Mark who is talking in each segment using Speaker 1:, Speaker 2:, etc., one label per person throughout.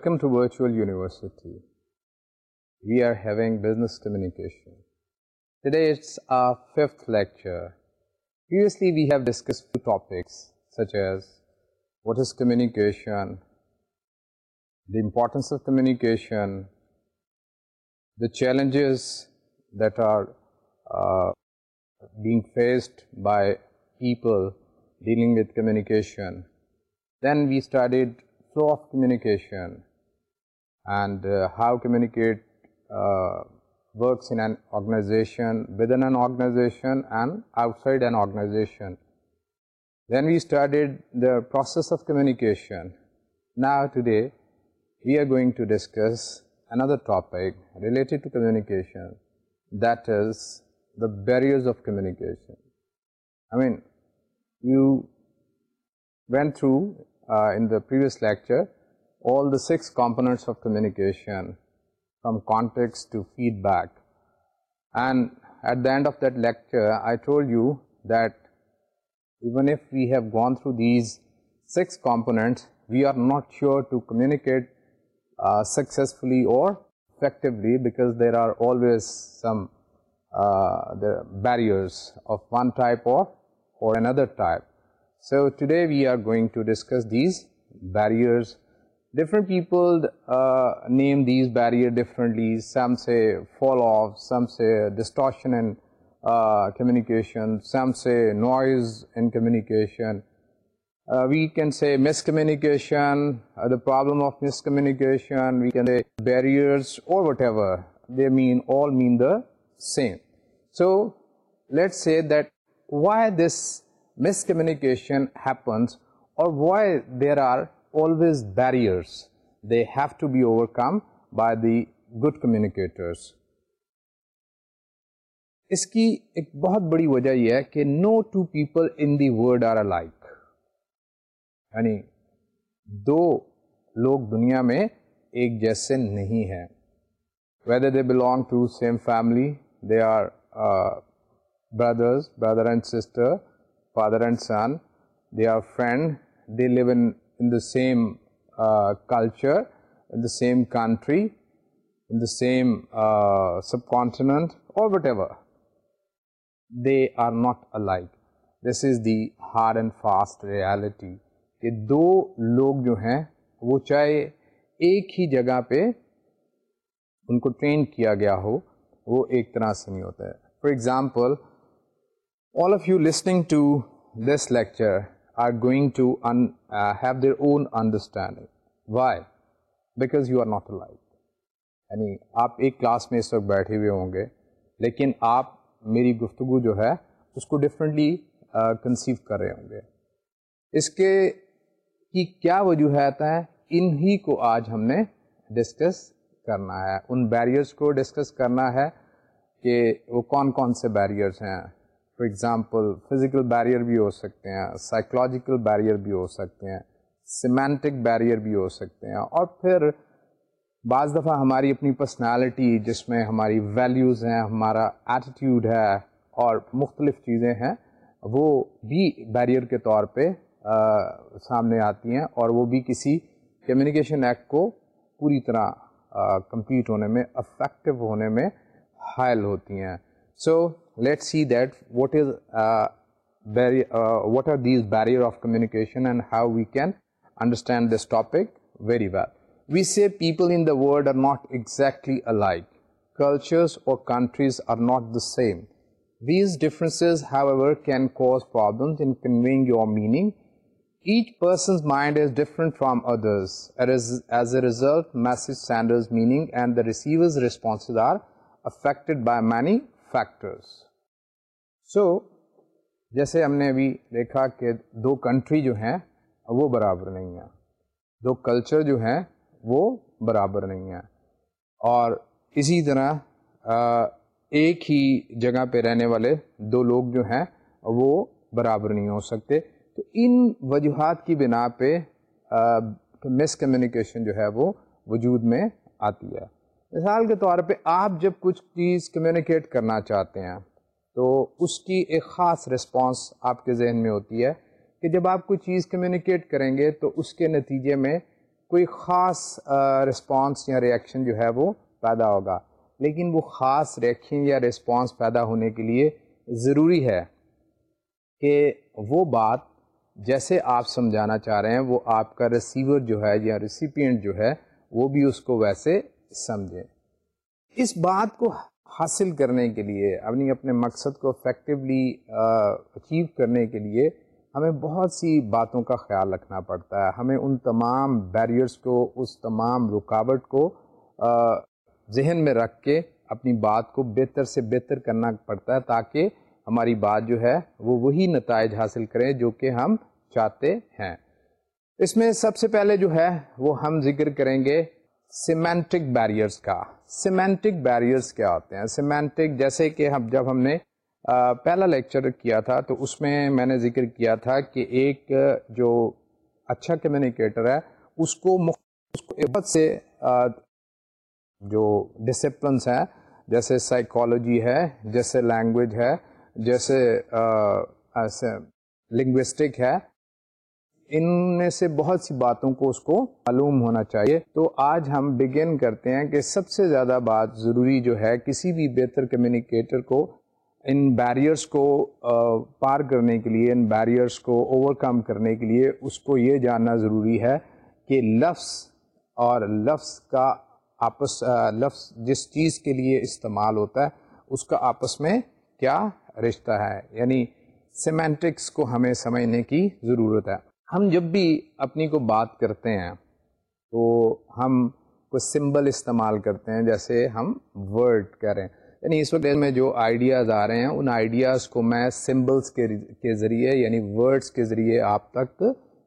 Speaker 1: Welcome to Virtual University. We are having business communication. Today it's our 5th lecture. Previously we have discussed few topics such as what is communication, the importance of communication, the challenges that are uh, being faced by people dealing with communication. Then we studied flow of communication, and uh, how communicate uh, works in an organization, within an organization and outside an organization. Then we studied the process of communication. Now today we are going to discuss another topic related to communication, that is the barriers of communication. I mean, you went through uh, in the previous lecture all the 6 components of communication, from context to feedback. And at the end of that lecture, I told you that even if we have gone through these 6 components, we are not sure to communicate uh, successfully or effectively, because there are always some uh, the barriers of one type or another type. So today we are going to discuss these barriers Different people uh, name these barriers differently. Some say fall off, some say distortion in uh, communication, some say noise in communication. Uh, we can say miscommunication, the problem of miscommunication, we can say barriers or whatever. They all mean the same. So let's say that why this miscommunication happens or why there are always barriers they have to be overcome by the good communicator اس کی ایک بہت بڑی وجہ یہ ہے کہ no two people in the world are alike یعنی دو لوگ دنیا میں ایک جیسے نہیں ہیں whether they belong to same family they are brothers brother and sister father and son they are friend they live in in the same culture in the same country in the same subcontinent or or they are not not alike. This is the hard and fast reality کہ دو لوگ جو ہیں وہ چاہے ایک ہی جگہ پہ ان کو ٹرین کیا گیا ہو وہ ایک طرح سے نہیں ہوتا ہے for example all of you listening to this lecture are are going to in have their own understanding why because you are not alike یعنی آپ ایک کلاس میں اس وقت بیٹھے ہوئے ہوں گے لیکن آپ میری گفتگو جو ہے اس کو ڈفرینٹلی کنسیو uh, کر رہے ہوں گے اس کے کی کیا وجوہات ہیں انہی کو آج ہم نے ڈسکس کرنا ہے ان بیریئرس کو ڈسکس کرنا ہے کہ وہ کون کون سے بیریئرس ہیں فار ایگزامپل فزیکل بیریئر بھی ہو سکتے ہیں سائیکلوجیکل بیریئر بھی ہو سکتے ہیں سیمینٹک بیریئر بھی ہو سکتے ہیں اور پھر بعض دفعہ ہماری اپنی پرسنالٹی جس میں ہماری ویلیوز ہیں ہمارا ایٹیٹیوڈ ہے اور مختلف چیزیں ہیں وہ بھی بیریئر کے طور پہ سامنے آتی ہیں اور وہ بھی کسی کمیونیکیشن ایکٹ کو پوری طرح کمپلیٹ ہونے میں افیکٹو ہونے میں حائل ہوتی ہیں سو let's see that what is uh, uh, what are these barrier of communication and how we can understand this topic very well. We say people in the world are not exactly alike. Cultures or countries are not the same. These differences, however, can cause problems in conveying your meaning. Each person's mind is different from others. As a result, message sender's meaning and the receiver's responses are affected by many factors. سو جیسے ہم نے ابھی دیکھا کہ دو country جو ہیں وہ برابر نہیں ہیں دو کلچر جو ہیں وہ برابر نہیں ہیں اور اسی طرح ایک ہی جگہ پہ رہنے والے دو لوگ جو ہیں وہ برابر نہیں ہو سکتے تو ان وجوہات کی بنا پہ مس کمیونیکیشن جو ہے وہ وجود میں آتی ہے مثال کے طور پہ آپ جب کچھ چیز کمیونیکیٹ کرنا چاہتے ہیں تو اس کی ایک خاص رسپانس آپ کے ذہن میں ہوتی ہے کہ جب آپ کوئی چیز کمیونیکیٹ کریں گے تو اس کے نتیجے میں کوئی خاص رسپانس یا ریئیکشن جو ہے وہ پیدا ہوگا لیکن وہ خاص ریئیکشن یا ریسپانس پیدا ہونے کے لیے ضروری ہے کہ وہ بات جیسے آپ سمجھانا چاہ رہے ہیں وہ آپ کا ریسیور جو ہے یا ریسیپینٹ جو ہے وہ بھی اس کو ویسے سمجھیں اس بات کو حاصل کرنے کے لیے اپنی اپنے مقصد کو افیکٹولی اچیو کرنے کے لیے ہمیں بہت سی باتوں کا خیال رکھنا پڑتا ہے ہمیں ان تمام بیریئرس کو اس تمام رکاوٹ کو ذہن میں رکھ کے اپنی بات کو بہتر سے بہتر کرنا پڑتا ہے تاکہ ہماری بات جو ہے وہ وہی نتائج حاصل کریں جو کہ ہم چاہتے ہیں اس میں سب سے پہلے جو ہے وہ ہم ذکر کریں گے سیمینٹک بیریئرس کا سیمینٹک بیریئرس کیا ہوتے ہیں سیمینٹک جیسے کہ ہم جب ہم نے پہلا لیکچر کیا تھا تو اس میں میں نے ذکر کیا تھا کہ ایک جو اچھا کمیونیکیٹر ہے اس کو بہت سے جو ڈسپلنس ہیں جیسے سائیکالوجی ہے جیسے لینگویج ہے جیسے لنگوسٹک ہے ان میں سے بہت سی باتوں کو اس کو معلوم ہونا چاہیے تو آج ہم بگن کرتے ہیں کہ سب سے زیادہ بات ضروری جو ہے کسی بھی بہتر کمیونیکیٹر کو ان بیریئرس کو پار کرنے کے لیے ان بیریئرس کو اوور کم کرنے کے لیے اس کو یہ جاننا ضروری ہے کہ لفظ اور لفظ کا آپس لفظ جس چیز کے لیے استعمال ہوتا ہے اس کا آپس میں کیا رشتہ ہے یعنی سیمینٹکس کو ہمیں سمجھنے کی ضرورت ہے ہم جب بھی اپنی کو بات کرتے ہیں تو ہم کوئی سمبل استعمال کرتے ہیں جیسے ہم ورڈ کہہ رہے ہیں یعنی اس وقت میں جو آئیڈیاز آ رہے ہیں ان آئیڈیاز کو میں سمبلس کے ذریعے یعنی ورڈس کے ذریعے آپ تک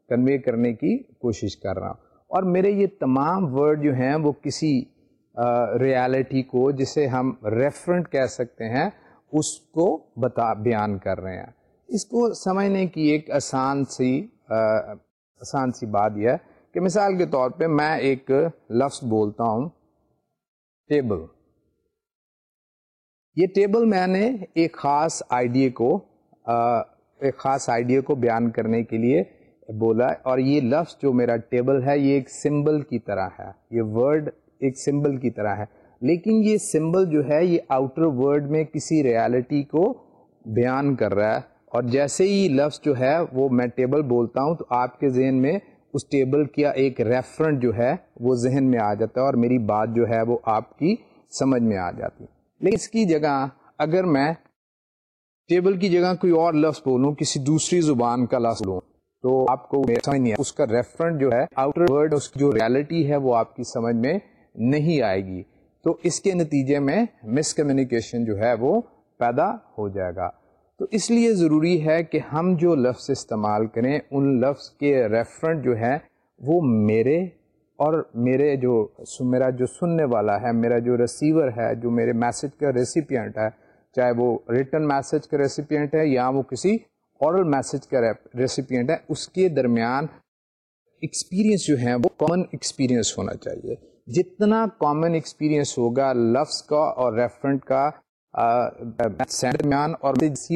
Speaker 1: کنوے کرنے کی کوشش کر رہا ہوں اور میرے یہ تمام ورڈ جو ہیں وہ کسی ریالٹی کو جسے ہم ریفرنٹ کہہ سکتے ہیں اس کو بتا بیان کر رہے ہیں اس کو سمجھنے کی ایک آسان سی آسان سی بات یہ ہے کہ مثال کے طور پہ میں ایک لفظ بولتا ہوں ٹیبل یہ ٹیبل میں نے ایک خاص آئیڈیا کو ایک خاص آئیڈیا کو بیان کرنے کے لیے بولا ہے اور یہ لفظ جو میرا ٹیبل ہے یہ ایک سمبل کی طرح ہے یہ ورڈ ایک سمبل کی طرح ہے لیکن یہ سمبل جو ہے یہ آؤٹر ورڈ میں کسی ریالٹی کو بیان کر رہا ہے اور جیسے ہی لفظ جو ہے وہ میں ٹیبل بولتا ہوں تو آپ کے ذہن میں اس ٹیبل کیا ایک ریفرنٹ جو ہے وہ ذہن میں آ جاتا ہے اور میری بات جو ہے وہ آپ کی سمجھ میں آ جاتی لیکن اس کی جگہ اگر میں ٹیبل کی جگہ کوئی اور لفظ بولوں کسی دوسری زبان کا لفظ لوں تو آپ کو سمجھ نہیں اس کا ریفرنٹ جو ہے آؤٹر ورڈ اس کی جو ریالٹی ہے وہ آپ کی سمجھ میں نہیں آئے گی تو اس کے نتیجے میں مس کمیونیکیشن جو ہے وہ پیدا ہو جائے گا تو اس لیے ضروری ہے کہ ہم جو لفظ استعمال کریں ان لفظ کے ریفرنٹ جو ہے وہ میرے اور میرے جو میرا جو سننے والا ہے میرا جو ریسیور ہے جو میرے میسج کا ریسیپینٹ ہے چاہے وہ ریٹرن میسج کا ریسیپینٹ ہے یا وہ کسی اورل میسج کا ریسیپینٹ ہے اس کے درمیان ایکسپیرینس جو ہے وہ کامن ایکسپیرینس ہونا چاہیے جتنا کامن ایکسپیرینس ہوگا لفظ کا اور ریفرنٹ کا درمیان اور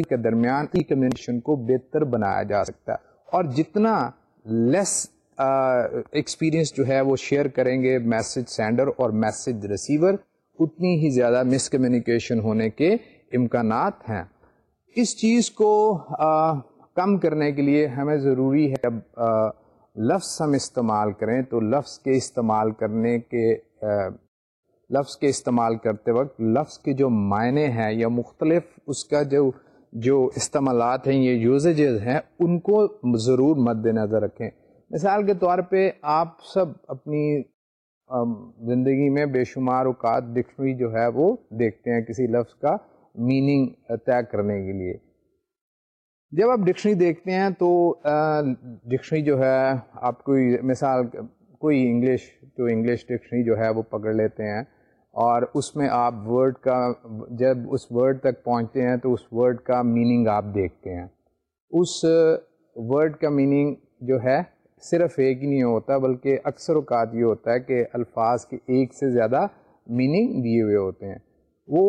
Speaker 1: کے درمیان ای کمیونیکیشن کو بہتر بنایا جا سکتا ہے اور جتنا لیس ایکسپیرینس جو ہے وہ شیئر کریں گے میسج سینڈر اور میسج ریسیور اتنی ہی زیادہ مس کمیونیکیشن ہونے کے امکانات ہیں اس چیز کو کم کرنے کے لیے ہمیں ضروری ہے لفظ ہم استعمال کریں تو لفظ کے استعمال کرنے کے لفظ کے استعمال کرتے وقت لفظ کے جو معنی ہیں یا مختلف اس کا جو جو استعمالات ہیں یا یوزیجز ہیں ان کو ضرور مد نظر رکھیں مثال کے طور پہ آپ سب اپنی زندگی میں بے شمار اوقات ڈکشنری جو ہے وہ دیکھتے ہیں کسی لفظ کا میننگ طے کرنے کے لیے جب آپ ڈکشنری دیکھتے ہیں تو ڈکشنری جو ہے آپ کوئی مثال کوئی انگلش تو انگلش ڈکشنری جو ہے وہ پکڑ لیتے ہیں اور اس میں آپ ورڈ کا جب اس ورڈ تک پہنچتے ہیں تو اس ورڈ کا میننگ آپ دیکھتے ہیں اس ورڈ کا میننگ جو ہے صرف ایک ہی نہیں ہوتا بلکہ اکثر اوقات یہ ہوتا ہے کہ الفاظ کے ایک سے زیادہ میننگ دیے ہوئے ہوتے ہیں وہ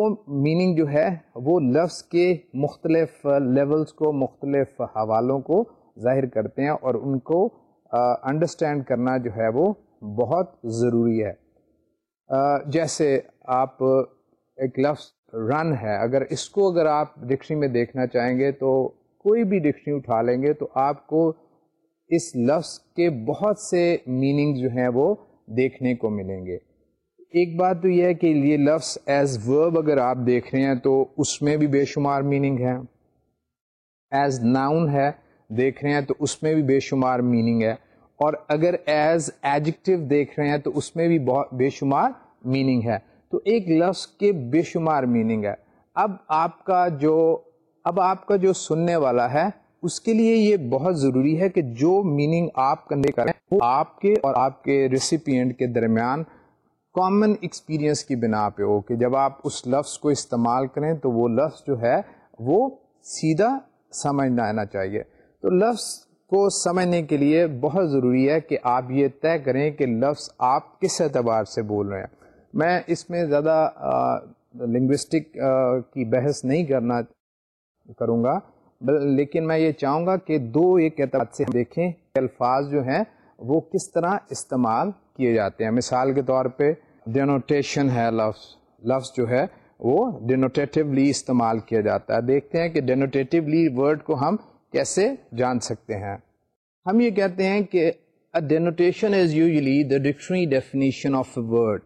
Speaker 1: میننگ جو ہے وہ لفظ کے مختلف لیولز کو مختلف حوالوں کو ظاہر کرتے ہیں اور ان کو انڈرسٹینڈ کرنا جو ہے وہ بہت ضروری ہے جیسے آپ ایک لفظ رن ہے اگر اس کو اگر آپ ڈکشنری میں دیکھنا چاہیں گے تو کوئی بھی ڈکشنری اٹھا لیں گے تو آپ کو اس لفظ کے بہت سے میننگ جو ہیں وہ دیکھنے کو ملیں گے ایک بات تو یہ ہے کہ یہ لفظ ایز ورب اگر آپ دیکھ رہے ہیں تو اس میں بھی بے شمار میننگ ہے ایز ناؤن ہے دیکھ رہے ہیں تو اس میں بھی بے شمار میننگ ہے اور اگر ایز ایجیکٹو دیکھ رہے ہیں تو اس میں بھی بہت بے شمار میننگ ہے تو ایک لفظ کے بے شمار میننگ ہے اب آپ کا جو اب آپ کا جو سننے والا ہے اس کے لیے یہ بہت ضروری ہے کہ جو میننگ آپ کنوے کریں وہ آپ کے اور آپ کے ریسیپینٹ کے درمیان کامن ایکسپیرینس کی بنا پہ ہو کہ جب آپ اس لفظ کو استعمال کریں تو وہ لفظ جو ہے وہ سیدھا سمجھ نہ آنا چاہیے تو لفظ کو سمجھنے کے لیے بہت ضروری ہے کہ آپ یہ طے کریں کہ لفظ آپ کس اعتبار سے بول رہے ہیں میں اس میں زیادہ لنگوسٹک کی بحث نہیں کرنا کروں گا لیکن میں یہ چاہوں گا کہ دو ایک اعتبار سے دیکھیں کہ الفاظ جو ہیں وہ کس طرح استعمال کیے جاتے ہیں مثال کے طور پہ ڈینوٹیشن ہے لفظ لفظ جو ہے وہ ڈینوٹیٹیولی استعمال کیا جاتا ہے دیکھتے ہیں کہ ڈینوٹیٹیولی ورڈ کو ہم کیسے جان سکتے ہیں ہم یہ کہتے ہیں کہ denotation is usually the dictionary definition of a word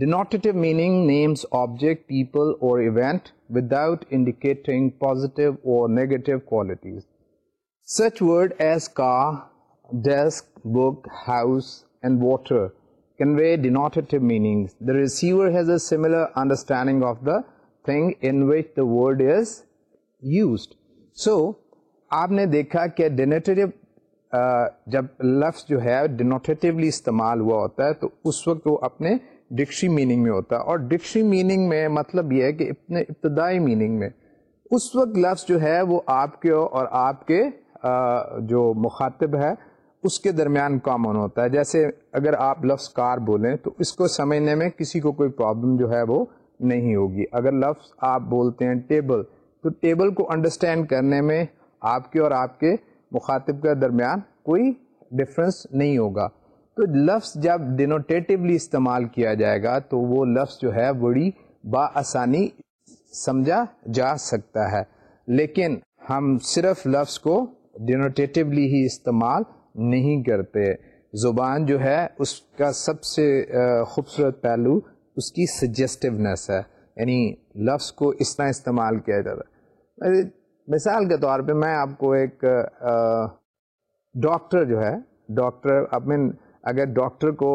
Speaker 1: denotative meaning names object people or event without indicating positive or negative qualities such word as car desk book house and water convey denotative meaning the receiver has a similar understanding of the thing in which the word is used so آپ نے دیکھا کہ ڈینیٹیو جب لفظ جو ہے ڈینوٹیولی استعمال ہوا ہوتا ہے تو اس وقت وہ اپنے ڈکشی میننگ میں ہوتا ہے اور ڈکشی میننگ میں مطلب یہ ہے کہ اپنے ابتدائی میننگ میں اس وقت لفظ جو ہے وہ آپ کے اور آپ کے جو مخاطب ہے اس کے درمیان کامن ہوتا ہے جیسے اگر آپ لفظ کار بولیں تو اس کو سمجھنے میں کسی کو کوئی پرابلم جو ہے وہ نہیں ہوگی اگر لفظ آپ بولتے ہیں ٹیبل تو ٹیبل کو انڈرسٹینڈ کرنے میں آپ کے اور آپ کے مخاطب کے درمیان کوئی ڈفرینس نہیں ہوگا تو لفظ جب ڈینوٹیٹیولی استعمال کیا جائے گا تو وہ لفظ جو ہے بڑی بآسانی سمجھا جا سکتا ہے لیکن ہم صرف لفظ کو ڈینوٹیٹیولی ہی استعمال نہیں کرتے زبان جو ہے اس کا سب سے خوبصورت پہلو اس کی سجیسٹونیس ہے یعنی لفظ کو اس طرح استعمال کیا جاتا ہے مثال کے طور پہ میں آپ کو ایک ڈاکٹر جو ہے ڈاکٹر آئی مین اگر ڈاکٹر کو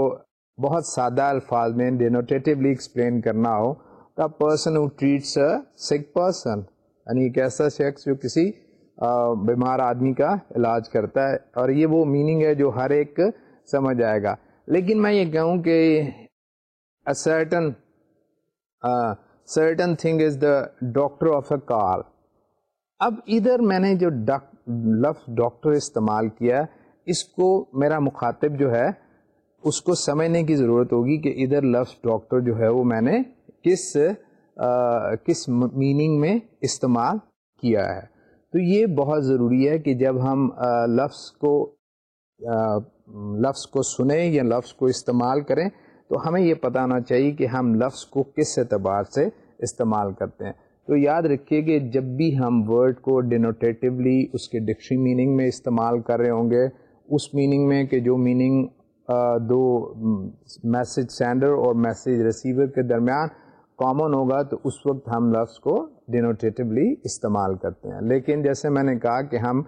Speaker 1: بہت سادہ الفاظ میں ڈینوٹیٹیولی ایکسپلین کرنا ہو person who treats a sick person یعنی ایک ایسا شخص جو کسی بیمار آدمی کا علاج کرتا ہے اور یہ وہ میننگ ہے جو ہر ایک سمجھ آئے گا لیکن میں یہ کہوں کہ certain certain thing is the doctor of a car اب ادھر میں نے جو ڈاک لفظ ڈاکٹر استعمال کیا اس کو میرا مخاطب جو ہے اس کو سمجھنے کی ضرورت ہوگی کہ ادھر لفظ ڈاکٹر جو ہے وہ میں نے کس آ, کس میننگ میں استعمال کیا ہے تو یہ بہت ضروری ہے کہ جب ہم آ, لفظ کو آ, لفظ کو سنیں یا لفظ کو استعمال کریں تو ہمیں یہ پتہ ہونا چاہیے کہ ہم لفظ کو کس اعتبار سے استعمال کرتے ہیں تو یاد رکھیے کہ جب بھی ہم ورڈ کو ڈینوٹیٹیولی اس کے ڈکشنری میننگ میں استعمال کر رہے ہوں گے اس میننگ میں کہ جو میننگ دو میسج سینڈر اور میسج ریسیور کے درمیان کامن ہوگا تو اس وقت ہم لفظ کو ڈینوٹیٹیولی استعمال کرتے ہیں لیکن جیسے میں نے کہا کہ ہم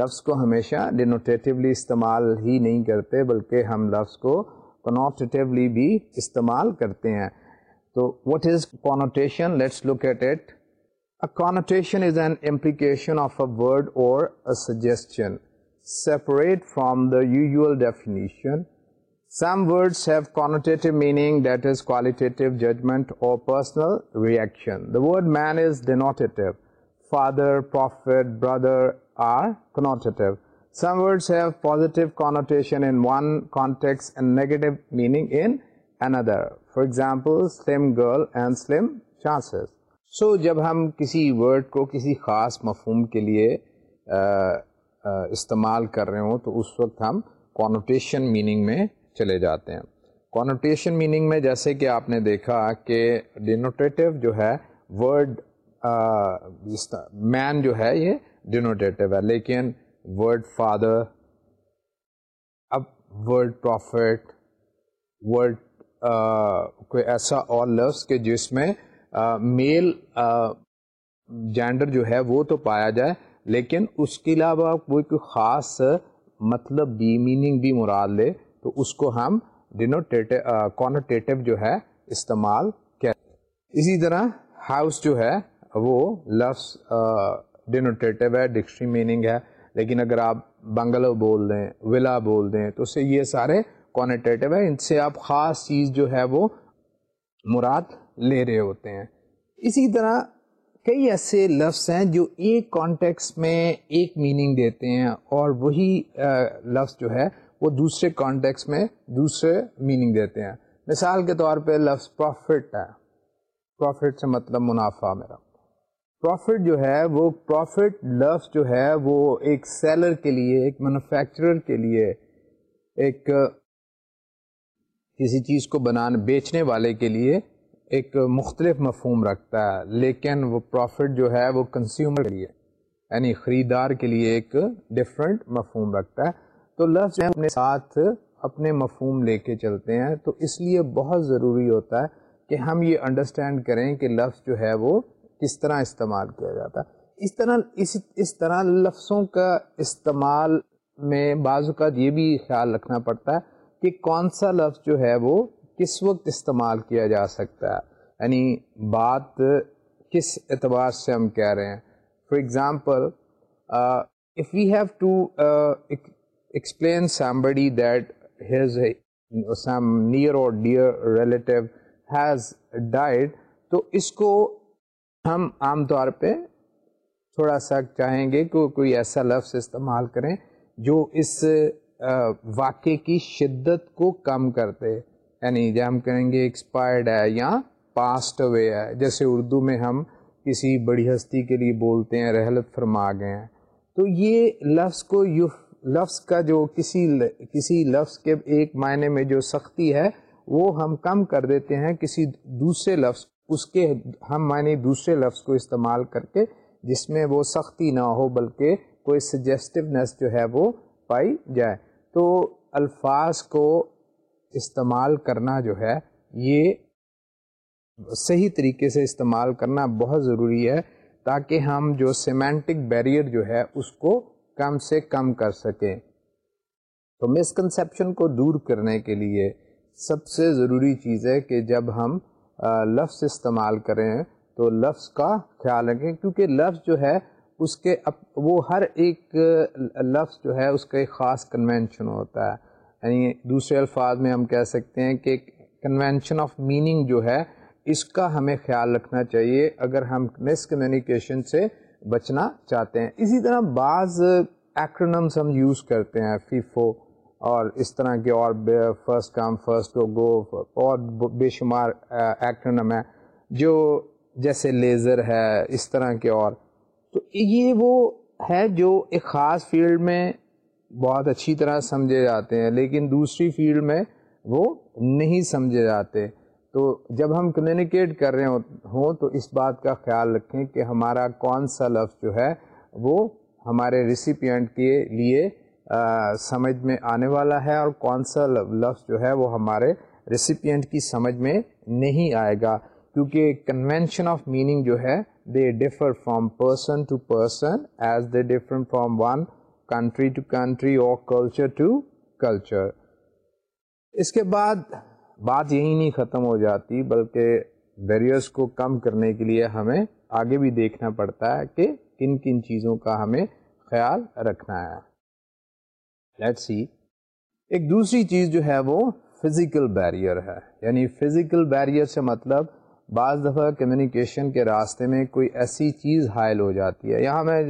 Speaker 1: لفظ کو ہمیشہ ڈینوٹیٹیولی استعمال ہی نہیں کرتے بلکہ ہم لفظ کو کنوٹیٹیولی بھی استعمال کرتے ہیں تو what is connotation let's locate A connotation is an implication of a word or a suggestion, separate from the usual definition. Some words have connotative meaning, that is qualitative judgment or personal reaction. The word man is denotative. Father, prophet, brother are connotative. Some words have positive connotation in one context and negative meaning in another. For example, slim girl and slim chances. So so, جب ہم کسی word کو کسی خاص مفہوم کے لیے آ, آ, استعمال کر رہے ہوں تو اس وقت ہم کونوٹیشن میننگ میں چلے جاتے ہیں کونوٹیشن میننگ میں جیسے کہ آپ نے دیکھا کہ ڈینوٹیٹو جو ہے ورڈ مین جو ہے یہ ڈینوٹیٹیو ہے لیکن ورڈ فادر اب ورڈ پروفٹ ورڈ کوئی ایسا اور لفظ کہ جس میں میل جینڈر جو ہے وہ تو پایا جائے لیکن اس کے علاوہ کوئی کوئی خاص مطلب بھی میننگ بھی مراد لے تو اس کو ہم ڈینوٹیٹو کونٹیٹو جو ہے استعمال کریں اسی طرح ہاؤس جو ہے وہ لفظ ڈینوٹیٹو ہے ڈکشنری میننگ ہے لیکن اگر آپ بنگلو بول دیں ولا بول دیں تو اس سے یہ سارے کونٹیٹیو ہے ان سے آپ خاص چیز جو ہے وہ مراد لے رہے ہوتے ہیں اسی طرح کئی ایسے لفظ ہیں جو ایک کانٹیکس میں ایک میننگ دیتے ہیں اور وہی لفظ جو ہے وہ دوسرے کانٹیکس میں دوسرے میننگ دیتے ہیں مثال کے طور پہ لفظ پروفٹ ہے پروفٹ سے مطلب منافع میرا پروفٹ جو ہے وہ پروفٹ لفظ جو ہے وہ ایک سیلر کے لیے ایک مینوفیکچرر کے لیے ایک کسی چیز کو بنانے بیچنے والے کے لیے ایک مختلف مفہوم رکھتا ہے لیکن وہ پروفٹ جو ہے وہ کنزیومر کے لیے یعنی خریدار کے لیے ایک ڈفرینٹ مفہوم رکھتا ہے تو لفظ اپنے ساتھ اپنے مفہوم لے کے چلتے ہیں تو اس لیے بہت ضروری ہوتا ہے کہ ہم یہ انڈرسٹینڈ کریں کہ لفظ جو ہے وہ کس طرح استعمال کیا جاتا ہے اس طرح اس اس طرح لفظوں کا استعمال میں بعض اوقات یہ بھی خیال رکھنا پڑتا ہے کہ کون سا لفظ جو ہے وہ کس وقت استعمال کیا جا سکتا ہے یعنی بات کس اعتبار سے ہم کہہ رہے ہیں for example if we have to explain somebody that has some near or dear relative has died تو اس کو ہم عام طور پہ تھوڑا سا چاہیں گے کہ کوئی ایسا لفظ استعمال کریں جو اس uh, واقعے کی شدت کو کم کرتے یعنی جب ہم کہیں گے ایکسپائرڈ ہے یا پاسٹ اوے ہے جیسے اردو میں ہم کسی بڑی ہستی کے لیے بولتے ہیں رحلت فرما گئے ہیں تو یہ لفظ کو لفظ کا جو کسی کسی لفظ کے ایک معنی میں جو سختی ہے وہ ہم کم کر دیتے ہیں کسی دوسرے لفظ اس کے ہم معنی دوسرے لفظ کو استعمال کر کے جس میں وہ سختی نہ ہو بلکہ کوئی سجیسٹونیس جو ہے وہ پائی جائے تو الفاظ کو استعمال کرنا جو ہے یہ صحیح طریقے سے استعمال کرنا بہت ضروری ہے تاکہ ہم جو سیمینٹک بیریئر جو ہے اس کو کم سے کم کر سکیں تو مسکنسیپشن کو دور کرنے کے لیے سب سے ضروری چیز ہے کہ جب ہم لفظ استعمال کریں تو لفظ کا خیال رکھیں کیونکہ لفظ جو ہے اس کے وہ ہر ایک لفظ جو ہے اس کا ایک خاص کنونشن ہوتا ہے یعنی دوسرے الفاظ میں ہم کہہ سکتے ہیں کہ کنونشن آف میننگ جو ہے اس کا ہمیں خیال رکھنا چاہیے اگر ہم مس کمیونیکیشن سے بچنا چاہتے ہیں اسی طرح بعض ایکرونمس ہم یوز کرتے ہیں فیفو اور اس طرح کے اور فرسٹ کم فرسٹ کو گو اور بے شمار ایکرونم ہے جو جیسے لیزر ہے اس طرح کے اور تو یہ وہ ہے جو ایک خاص فیلڈ میں بہت اچھی طرح سمجھے جاتے ہیں لیکن دوسری فیلڈ میں وہ نہیں سمجھے جاتے تو جب ہم کمیونیکیٹ کر رہے ہوں تو اس بات کا خیال رکھیں کہ ہمارا کون سا لفظ جو ہے وہ ہمارے ریسیپینٹ کے لیے سمجھ میں آنے والا ہے اور کون سا لفظ جو ہے وہ ہمارے ریسیپینٹ کی سمجھ میں نہیں آئے گا کیونکہ کنونشن آف میننگ جو ہے they differ from person to person as they different from one country to country or culture to culture اس کے بعد بات یہی نہیں ختم ہو جاتی بلکہ بیریئرس کو کم کرنے کے لیے ہمیں آگے بھی دیکھنا پڑتا ہے کہ کن کن چیزوں کا ہمیں خیال رکھنا ہے لیٹ سی ایک دوسری چیز جو ہے وہ فزیکل بیریئر ہے یعنی فزیکل بیریئر سے مطلب بعض دفعہ کمیونیکیشن کے راستے میں کوئی ایسی چیز حائل ہو جاتی ہے یہاں میں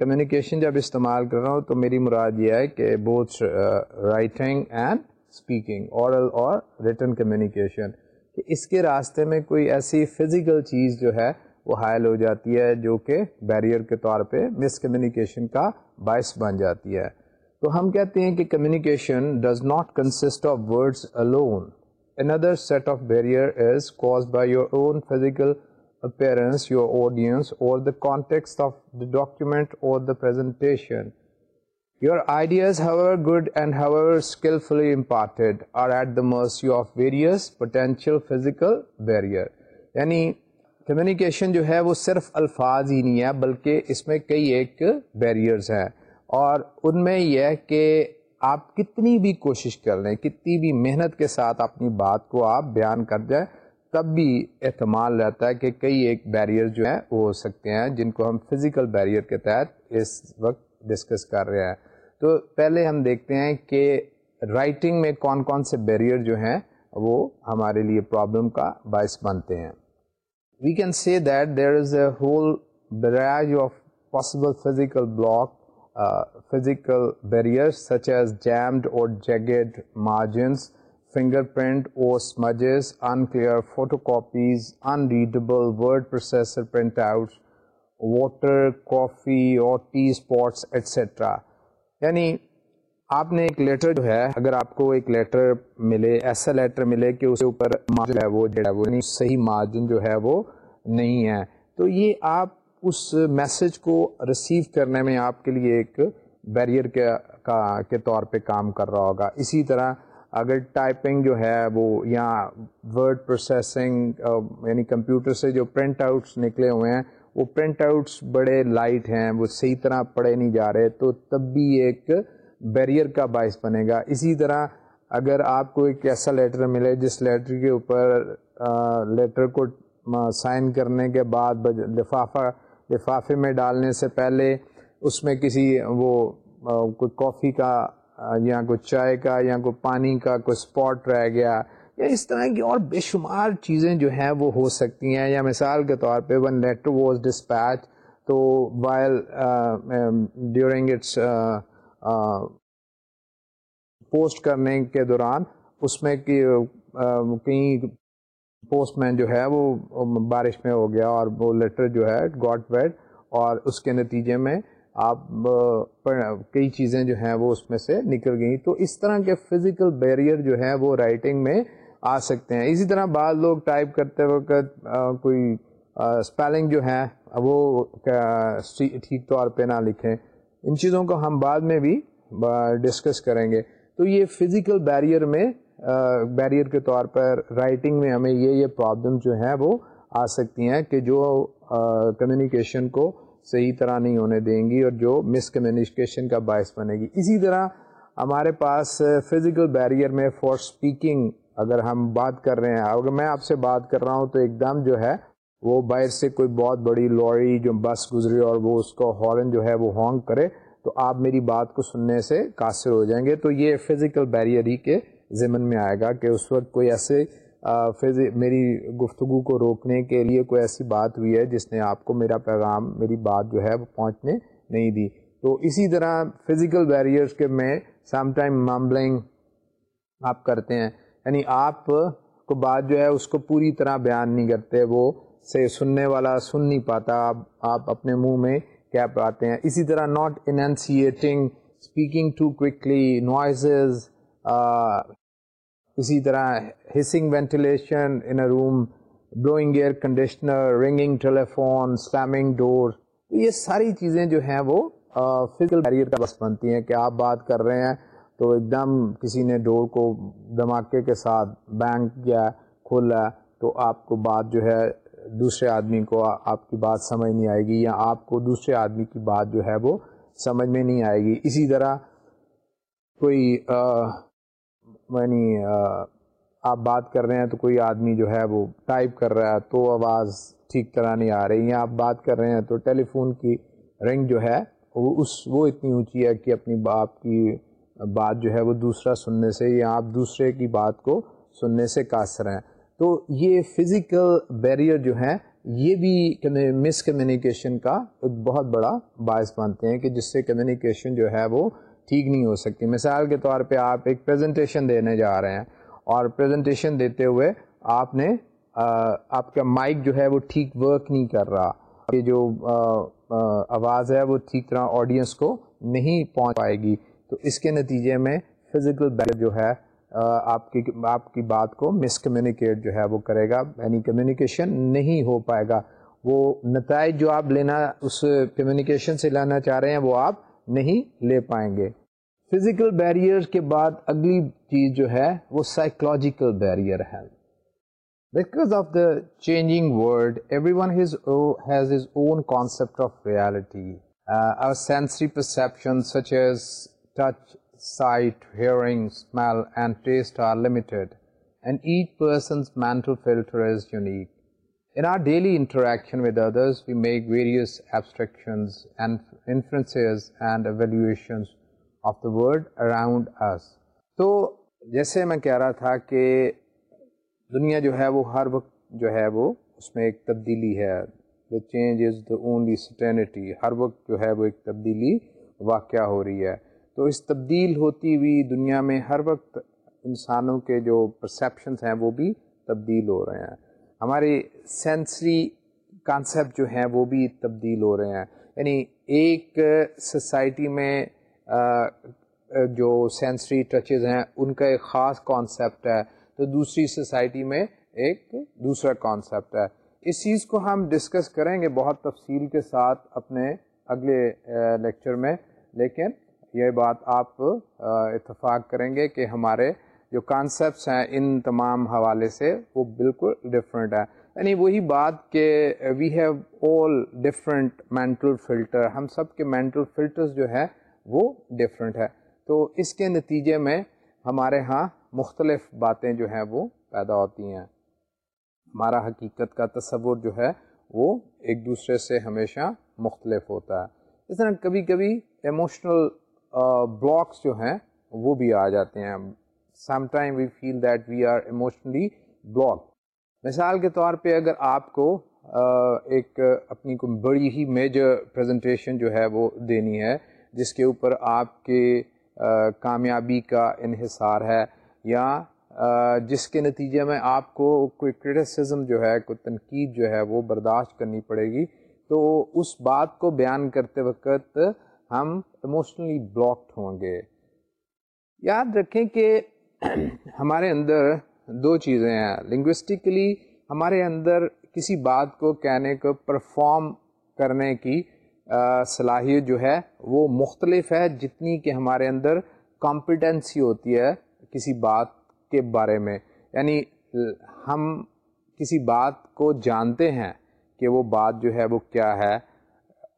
Speaker 1: کمیونیکیشن جب استعمال کر رہا ہوں تو میری مراد یہ ہے کہ both writing and speaking oral or written communication کہ اس کے راستے میں کوئی ایسی فزیکل چیز جو ہے وہ حائل ہو جاتی ہے جو کہ بیریئر کے طور پہ مس کمیونیکیشن کا باعث بن جاتی ہے تو ہم کہتے ہیں کہ communication does not consist of words alone another set of barrier is caused by your own physical appearance, your audience or the context of the document or the presentation your ideas however good and however skilfully imparted are at the mercy of of various potential physical barrier یعنی communication جو ہے وہ صرف الفاظ ہی نہیں ہے بلکہ اس میں کئی ایک بیریئرز ہیں اور ان میں یہ کہ آپ کتنی بھی کوشش کر لیں کتنی بھی محنت کے ساتھ اپنی بات کو آپ بیان کر جائیں تب بھی احتمال رہتا ہے کہ کئی ایک بیریئر جو ہیں وہ ہو سکتے ہیں جن کو ہم فزیکل بیریئر کے تحت اس وقت ڈسکس کر رہے ہیں تو پہلے ہم دیکھتے ہیں کہ رائٹنگ میں کون کون سے بیریئر جو ہیں وہ ہمارے لیے پرابلم کا باعث بنتے ہیں we can see that there is a whole barrage of possible physical block physical barrier such as jammed or jagged margins fingerprint smudges unclear photocopies unreadable word processor printout water coffee or tea spots etcetera یعنی آپ نے ایک letter جو ہے اگر آپ کو ایک لیٹر ملے ایسا لیٹر ملے کہ اس کے اوپر جو ہے وہ نہیں یعنی صحیح مارجن جو ہے وہ نہیں ہے تو یہ آپ اس میسج کو ریسیو کرنے میں آپ کے لیے ایک بیریئر کے طور پہ کام کر رہا ہوگا اسی طرح اگر ٹائپنگ جو ہے وہ یا ورڈ پروسیسنگ uh, یعنی کمپیوٹر سے جو پرنٹ آؤٹس نکلے ہوئے ہیں وہ پرنٹ آؤٹس بڑے لائٹ ہیں وہ صحیح طرح پڑھے نہیں جا رہے تو تب بھی ایک بیریئر کا باعث بنے گا اسی طرح اگر آپ کو ایک ایسا لیٹر ملے جس لیٹر کے اوپر لیٹر کو سائن کرنے کے بعد لفافہ لفافے میں ڈالنے سے پہلے اس میں کسی وہ کوئی کافی کا یا کوئی چائے کا یا کوئی پانی کا کوئی اسپاٹ رہ گیا یا اس طرح کی اور بے شمار چیزیں جو ہیں وہ ہو سکتی ہیں یا مثال کے طور پہ ون لیٹر واز ڈسپیچ تو وائل ڈیورنگ اٹس پوسٹ کرنے کے دوران اس میں کہیں پوسٹ مین جو ہے وہ بارش میں ہو گیا اور وہ لیٹر جو ہے گاٹ ویڈ اور اس کے نتیجے میں آپ کئی چیزیں جو ہیں وہ اس میں سے نکل گئیں تو اس طرح کے فزیکل بیریئر جو ہیں وہ رائٹنگ میں آ سکتے ہیں اسی طرح بعض لوگ ٹائپ کرتے وقت کوئی اسپیلنگ جو ہیں وہ ٹھیک طور پہ نہ لکھیں ان چیزوں کو ہم بعد میں بھی ڈسکس کریں گے تو یہ فزیکل بیریئر میں بیریئر کے طور پر رائٹنگ میں ہمیں یہ یہ پرابلم جو ہیں وہ آ سکتی ہیں کہ جو کمیونیکیشن کو صحیح طرح نہیں ہونے دیں گی اور جو مس کمیونیکیشن کا باعث بنے گی اسی طرح ہمارے پاس فزیکل بیریئر میں فار اسپیکنگ اگر ہم بات کر رہے ہیں اگر میں آپ سے بات کر رہا ہوں تو ایک دم جو ہے وہ باہر سے کوئی بہت بڑی لوری جو بس گزری اور وہ اس کا ہارن جو ہے وہ ہانگ کرے تو آپ میری بات کو سننے سے قاصر ہو جائیں گے تو یہ فزیکل بیریئر ہی کے ذمن میں آئے گا کہ اس وقت کوئی ایسے فیض میری گفتگو کو روکنے کے لیے کوئی ایسی بات ہوئی ہے جس نے آپ کو میرا پیغام میری بات جو ہے وہ پہنچنے نہیں دی تو اسی طرح فزیکل بیریئرس کے میں سم ٹائم ممبلنگ آپ کرتے ہیں یعنی آپ کو بات جو ہے اس کو پوری طرح بیان نہیں کرتے وہ سے سننے والا سن نہیں پاتا آپ آپ اپنے منہ میں کیا پاتے ہیں اسی طرح not unceasing speaking to cockily noises اسی طرح hissing ventilation in a room blowing air conditioner ringing telephone slamming door یہ ساری چیزیں جو ہیں وہ فزیکل بیریئر کا بس بنتی ہیں کہ آپ بات کر رہے ہیں تو ایک دم کسی نے ڈور کو دھماکے کے ساتھ بینک کیا کھولا تو آپ کو بات جو ہے دوسرے آدمی کو آپ کی بات سمجھ نہیں آئے گی یا آپ کو دوسرے آدمی کی بات جو ہے وہ سمجھ میں نہیں آئے گی اسی طرح کوئی یعنی آپ بات کر رہے ہیں تو کوئی آدمی جو ہے وہ ٹائپ کر رہا ہے تو آواز ٹھیک طرح نہیں آ رہی یا آپ بات کر رہے ہیں تو ٹیلی فون کی رنگ جو ہے وہ اس وہ اتنی اونچی ہے کہ اپنی باپ کی بات جو ہے وہ دوسرا سننے سے یا آپ دوسرے کی بات کو سننے سے قاصر ہیں تو یہ فزیکل بیریئر جو ہیں یہ بھی مس کمیونیکیشن کا ایک بہت بڑا باعث بنتے ہیں کہ جس سے کمیونیکیشن جو ہے وہ ٹھیک نہیں ہو سکتی مثال کے طور پہ آپ ایک پریزنٹیشن دینے جا رہے ہیں اور پریزنٹیشن دیتے ہوئے آپ نے آپ کا مائک جو ہے وہ ٹھیک ورک نہیں کر رہا یہ جو آواز ہے وہ ٹھیک طرح آڈینس کو نہیں پہنچ پائے گی تو اس کے نتیجے میں فزیکل بیٹ جو ہے آپ کی آپ کی بات کو مس کمیونیکیٹ جو ہے وہ کرے گا یعنی کمیونیکیشن نہیں ہو پائے گا وہ نتائج جو آپ لینا اس کمیونیکیشن سے لانا چاہ رہے ہیں وہ آپ نہیں لے پائیں گے فزیکل بیریئر کے بعد اگلی چیز جو ہے وہ سائیکلوجیکل بیریئر ہے because of the changing world everyone has has his own concept of reality our sensory perception such as touch sight hearing smell and taste are limited and each person's mental filter is unique in our daily interaction with others, we make various abstractions and inferences and evaluations of the world around us تو جیسے میں کہہ رہا تھا کہ دنیا جو ہے وہ ہر وقت جو ہے وہ اس میں ایک تبدیلی ہے the change is the only سٹینٹی ہر وقت جو ہے وہ ایک تبدیلی واقعہ ہو رہی ہے تو اس تبدیل ہوتی ہوئی دنیا میں ہر وقت انسانوں کے جو پرسیپشنز ہیں وہ بھی تبدیل ہو رہے ہیں ہماری سینسری کانسیپٹ جو ہیں وہ بھی تبدیل ہو رہے ہیں یعنی ایک سوسائٹی میں جو سینسری ٹچز ہیں ان کا ایک خاص کانسیپٹ ہے تو دوسری سوسائٹی میں ایک دوسرا کانسیپٹ ہے اس چیز کو ہم ڈسکس کریں گے بہت تفصیل کے ساتھ اپنے اگلے لیکچر میں لیکن یہ بات آپ اتفاق کریں گے کہ ہمارے جو کانسیپٹس ہیں ان تمام حوالے سے وہ بالکل ڈفرینٹ ہے یعنی وہی بات کہ we have all different mental filter ہم سب کے مینٹل فلٹرز جو ہے وہ ڈفرینٹ ہے تو اس کے نتیجے میں ہمارے ہاں مختلف باتیں جو ہیں وہ پیدا ہوتی ہیں ہمارا حقیقت کا تصور جو ہے وہ ایک دوسرے سے ہمیشہ مختلف ہوتا ہے اس طرح کبھی کبھی ایموشنل بلاکس جو ہیں وہ بھی آ جاتے ہیں sometime we feel that we are emotionally block مثال کے طور پہ اگر آپ کو ایک اپنی کو بڑی ہی میجر پریزنٹیشن جو ہے وہ دینی ہے جس کے اوپر آپ کے کامیابی کا انحصار ہے یا جس کے نتیجے میں آپ کو کوئی کرٹیسزم جو ہے کوئی تنقید جو ہے وہ برداشت کرنی پڑے گی تو اس بات کو بیان کرتے وقت ہم ایموشنلی بلاکڈ ہوں گے یاد رکھیں کہ ہمارے اندر دو چیزیں ہیں لنگوسٹکلی ہمارے اندر کسی بات کو کہنے کو پرفارم کرنے کی صلاحیت جو ہے وہ مختلف ہے جتنی کہ ہمارے اندر کمپٹنسی ہوتی ہے کسی بات کے بارے میں یعنی ہم کسی بات کو جانتے ہیں کہ وہ بات جو ہے وہ کیا ہے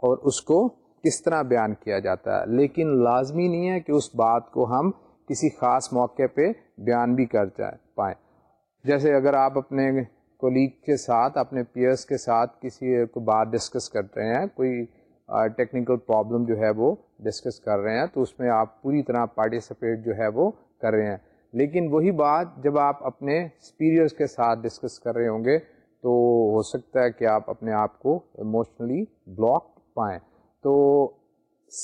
Speaker 1: اور اس کو کس طرح بیان کیا جاتا ہے لیکن لازمی نہیں ہے کہ اس بات کو ہم کسی خاص موقع پہ بیان بھی کر جائے پائیں جیسے اگر آپ اپنے کولیگ کے ساتھ اپنے پیئرس کے ساتھ کسی کو بات ڈسکس کر رہے ہیں کوئی ٹیکنیکل پرابلم جو ہے وہ ڈسکس کر رہے ہیں تو اس میں آپ پوری طرح پارٹیسپیٹ جو ہے وہ کر رہے ہیں لیکن وہی بات جب آپ اپنے سپیریئرس کے ساتھ ڈسکس کر رہے ہوں گے تو ہو سکتا ہے کہ آپ اپنے آپ کو ایموشنلی بلاک پائیں تو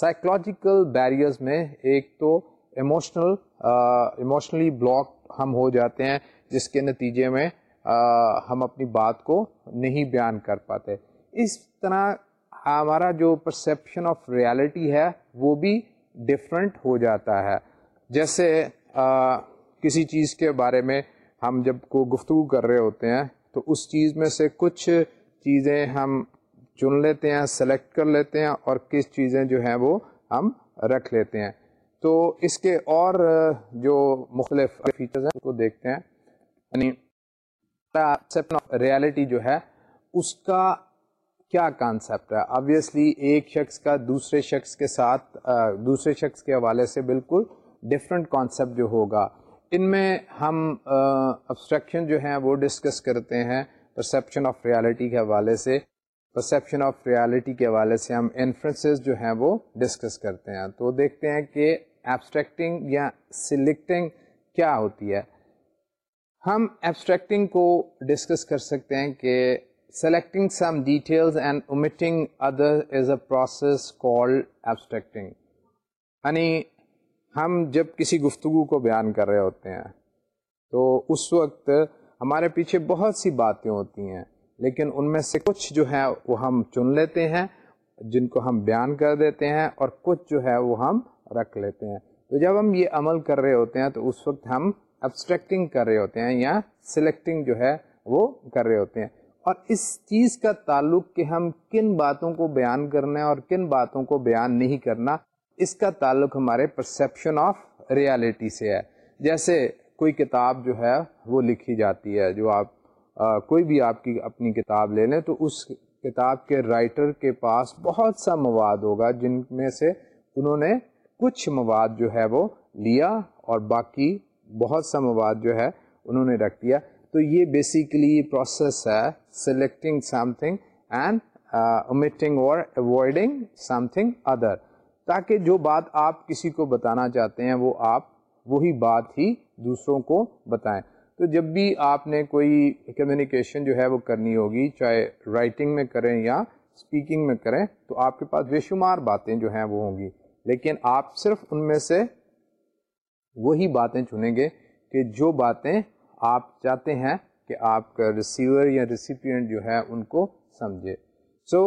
Speaker 1: سائیکلوجیکل بیریئرز میں ایک تو ایموشنل ایموشنلی بلاک ہم ہو جاتے ہیں جس کے نتیجے میں ہم اپنی بات کو نہیں بیان کر پاتے اس طرح ہمارا جو پرسیپشن آف ریالٹی ہے وہ بھی ڈفرینٹ ہو جاتا ہے جیسے کسی چیز کے بارے میں ہم جب کو گفتگو کر رہے ہوتے ہیں تو اس چیز میں سے کچھ چیزیں ہم چن لیتے ہیں سلیکٹ کر لیتے ہیں اور کس چیزیں جو ہیں وہ ہم رکھ لیتے ہیں تو اس کے اور جو مختلف فیچرز ہیں ان کو دیکھتے ہیں یعنی آف ریالٹی جو ہے اس کا کیا کانسیپٹ ہے آبویسلی ایک شخص کا دوسرے شخص کے ساتھ دوسرے شخص کے حوالے سے بالکل ڈفرینٹ کانسیپٹ جو ہوگا ان میں ہم ابسٹرکشن جو ہیں وہ ڈسکس کرتے ہیں پرسیپشن آف ریالٹی کے حوالے سے پرسیپشن آف ریالٹی کے حوالے سے ہم انفرنسز جو ہیں وہ ڈسکس کرتے ہیں تو دیکھتے ہیں کہ ایبسٹریکٹنگ یا سلیکٹنگ کیا ہوتی ہے ہم ایبسٹریکٹنگ کو ڈسکس کر سکتے ہیں کہ selecting some details and omitting other is a process call abstracting یعنی ہم جب کسی گفتگو کو بیان کر رہے ہوتے ہیں تو اس وقت ہمارے پیچھے بہت سی باتیں ہوتی ہیں لیکن ان میں سے کچھ جو ہے وہ ہم چن لیتے ہیں جن کو ہم بیان کر دیتے ہیں اور کچھ جو ہے وہ ہم رکھ لیتے ہیں تو جب ہم یہ عمل کر رہے ہوتے ہیں تو اس وقت ہم ابسٹریکٹنگ کر رہے ہوتے ہیں یا سلیکٹنگ جو ہے وہ کر رہے ہوتے ہیں اور اس چیز کا تعلق کہ ہم کن باتوں کو بیان کرنا ہے اور کن باتوں کو بیان نہیں کرنا اس کا تعلق ہمارے پرسیپشن آف ریالٹی سے ہے جیسے کوئی کتاب جو ہے وہ لکھی جاتی ہے جو آپ کوئی بھی آپ کی اپنی کتاب لے لیں تو اس کتاب کے رائٹر کے پاس بہت سا مواد ہوگا جن میں سے انہوں نے کچھ مواد جو ہے وہ لیا اور باقی بہت سا مواد جو ہے انہوں نے رکھ دیا تو یہ بیسیکلی پروسیس ہے selecting something and omitting اور اوائڈنگ سم تھنگ ادر تاکہ جو بات آپ کسی کو بتانا چاہتے ہیں وہ آپ وہی بات ہی دوسروں کو بتائیں تو جب بھی آپ نے کوئی کمیونیکیشن جو ہے وہ کرنی ہوگی چاہے رائٹنگ میں کریں یا اسپیکنگ میں کریں تو آپ کے پاس بے شمار باتیں جو ہیں وہ ہوں گی لیکن آپ صرف ان میں سے وہی باتیں چنیں گے کہ جو باتیں آپ چاہتے ہیں کہ آپ کا ریسیور یا ریسیپینٹ جو ہے ان کو سمجھے so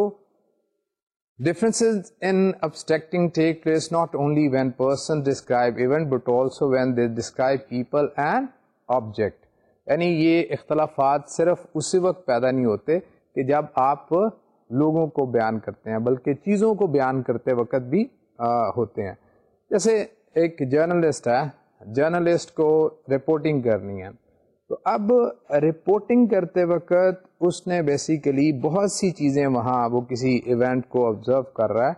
Speaker 1: differences in abstracting place not only when person describe event but also when they describe people and object یعنی یہ اختلافات صرف اسی وقت پیدا نہیں ہوتے کہ جب آپ لوگوں کو بیان کرتے ہیں بلکہ چیزوں کو بیان کرتے وقت بھی ہوتے ہیں جیسے ایک جرنلسٹ ہے جرنلسٹ کو رپورٹنگ کرنی ہے تو اب رپورٹنگ کرتے وقت اس نے بیسیکلی بہت سی چیزیں وہاں وہ کسی ایونٹ کو آبزرو کر رہا ہے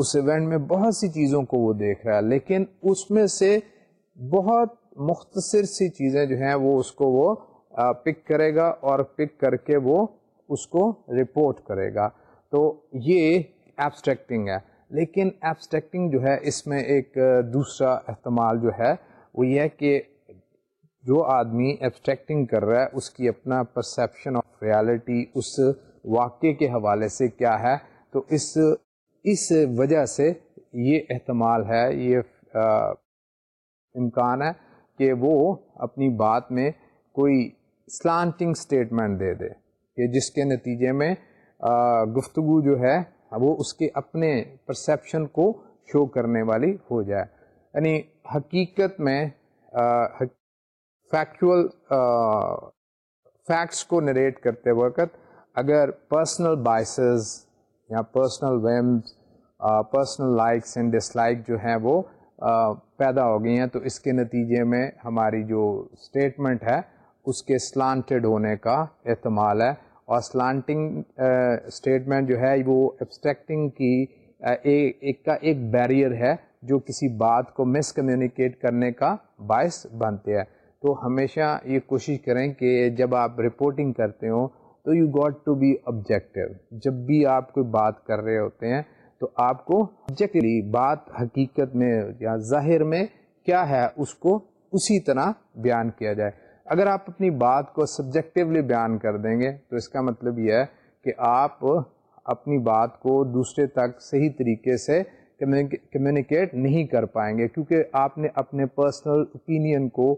Speaker 1: اس ایونٹ میں بہت سی چیزوں کو وہ دیکھ رہا ہے لیکن اس میں سے بہت مختصر سی چیزیں جو ہیں وہ اس کو وہ پک کرے گا اور پک کر کے وہ اس کو رپورٹ کرے گا تو یہ ایبسٹریکٹنگ ہے لیکن ایبسٹریکٹنگ جو ہے اس میں ایک دوسرا احتمال جو ہے وہ یہ ہے کہ جو آدمی ایبسٹریکٹنگ کر رہا ہے اس کی اپنا پرسیپشن آف ریالٹی اس واقعے کے حوالے سے کیا ہے تو اس اس وجہ سے یہ احتمال ہے یہ امکان ہے کہ وہ اپنی بات میں کوئی سلانٹنگ اسٹیٹمنٹ دے دے کہ جس کے نتیجے میں گفتگو جو ہے وہ اس کے اپنے پرسیپشن کو شو کرنے والی ہو جائے یعنی حقیقت میں فیکچول فیکٹس کو نریٹ کرتے وقت اگر پرسنل بائسز یا personal whims personal likes and dislike جو ہیں وہ پیدا ہو گئی ہیں تو اس کے نتیجے میں ہماری جو اسٹیٹمنٹ ہے اس کے سلانٹیڈ ہونے کا احتمال ہے اور سلانٹنگ اسٹیٹمنٹ جو ہے وہ ایبسٹریکٹنگ کی ایک کا ایک بیریئر ہے جو کسی بات کو مس کمیونیکیٹ کرنے کا باعث بنتے ہیں تو ہمیشہ یہ کوشش کریں کہ جب آپ رپورٹنگ کرتے ہوں تو you got to be objective جب بھی آپ کوئی بات کر رہے ہوتے ہیں تو آپ کو آبجیکٹلی بات حقیقت میں یا ظاہر میں کیا ہے اس کو اسی طرح بیان کیا جائے اگر آپ اپنی بات کو سبجیکٹیولی بیان کر دیں گے تو اس کا مطلب یہ ہے کہ آپ اپنی بات کو دوسرے تک صحیح طریقے سے کمیونیکیٹ نہیں کر پائیں گے کیونکہ آپ نے اپنے پرسنل اوپینین کو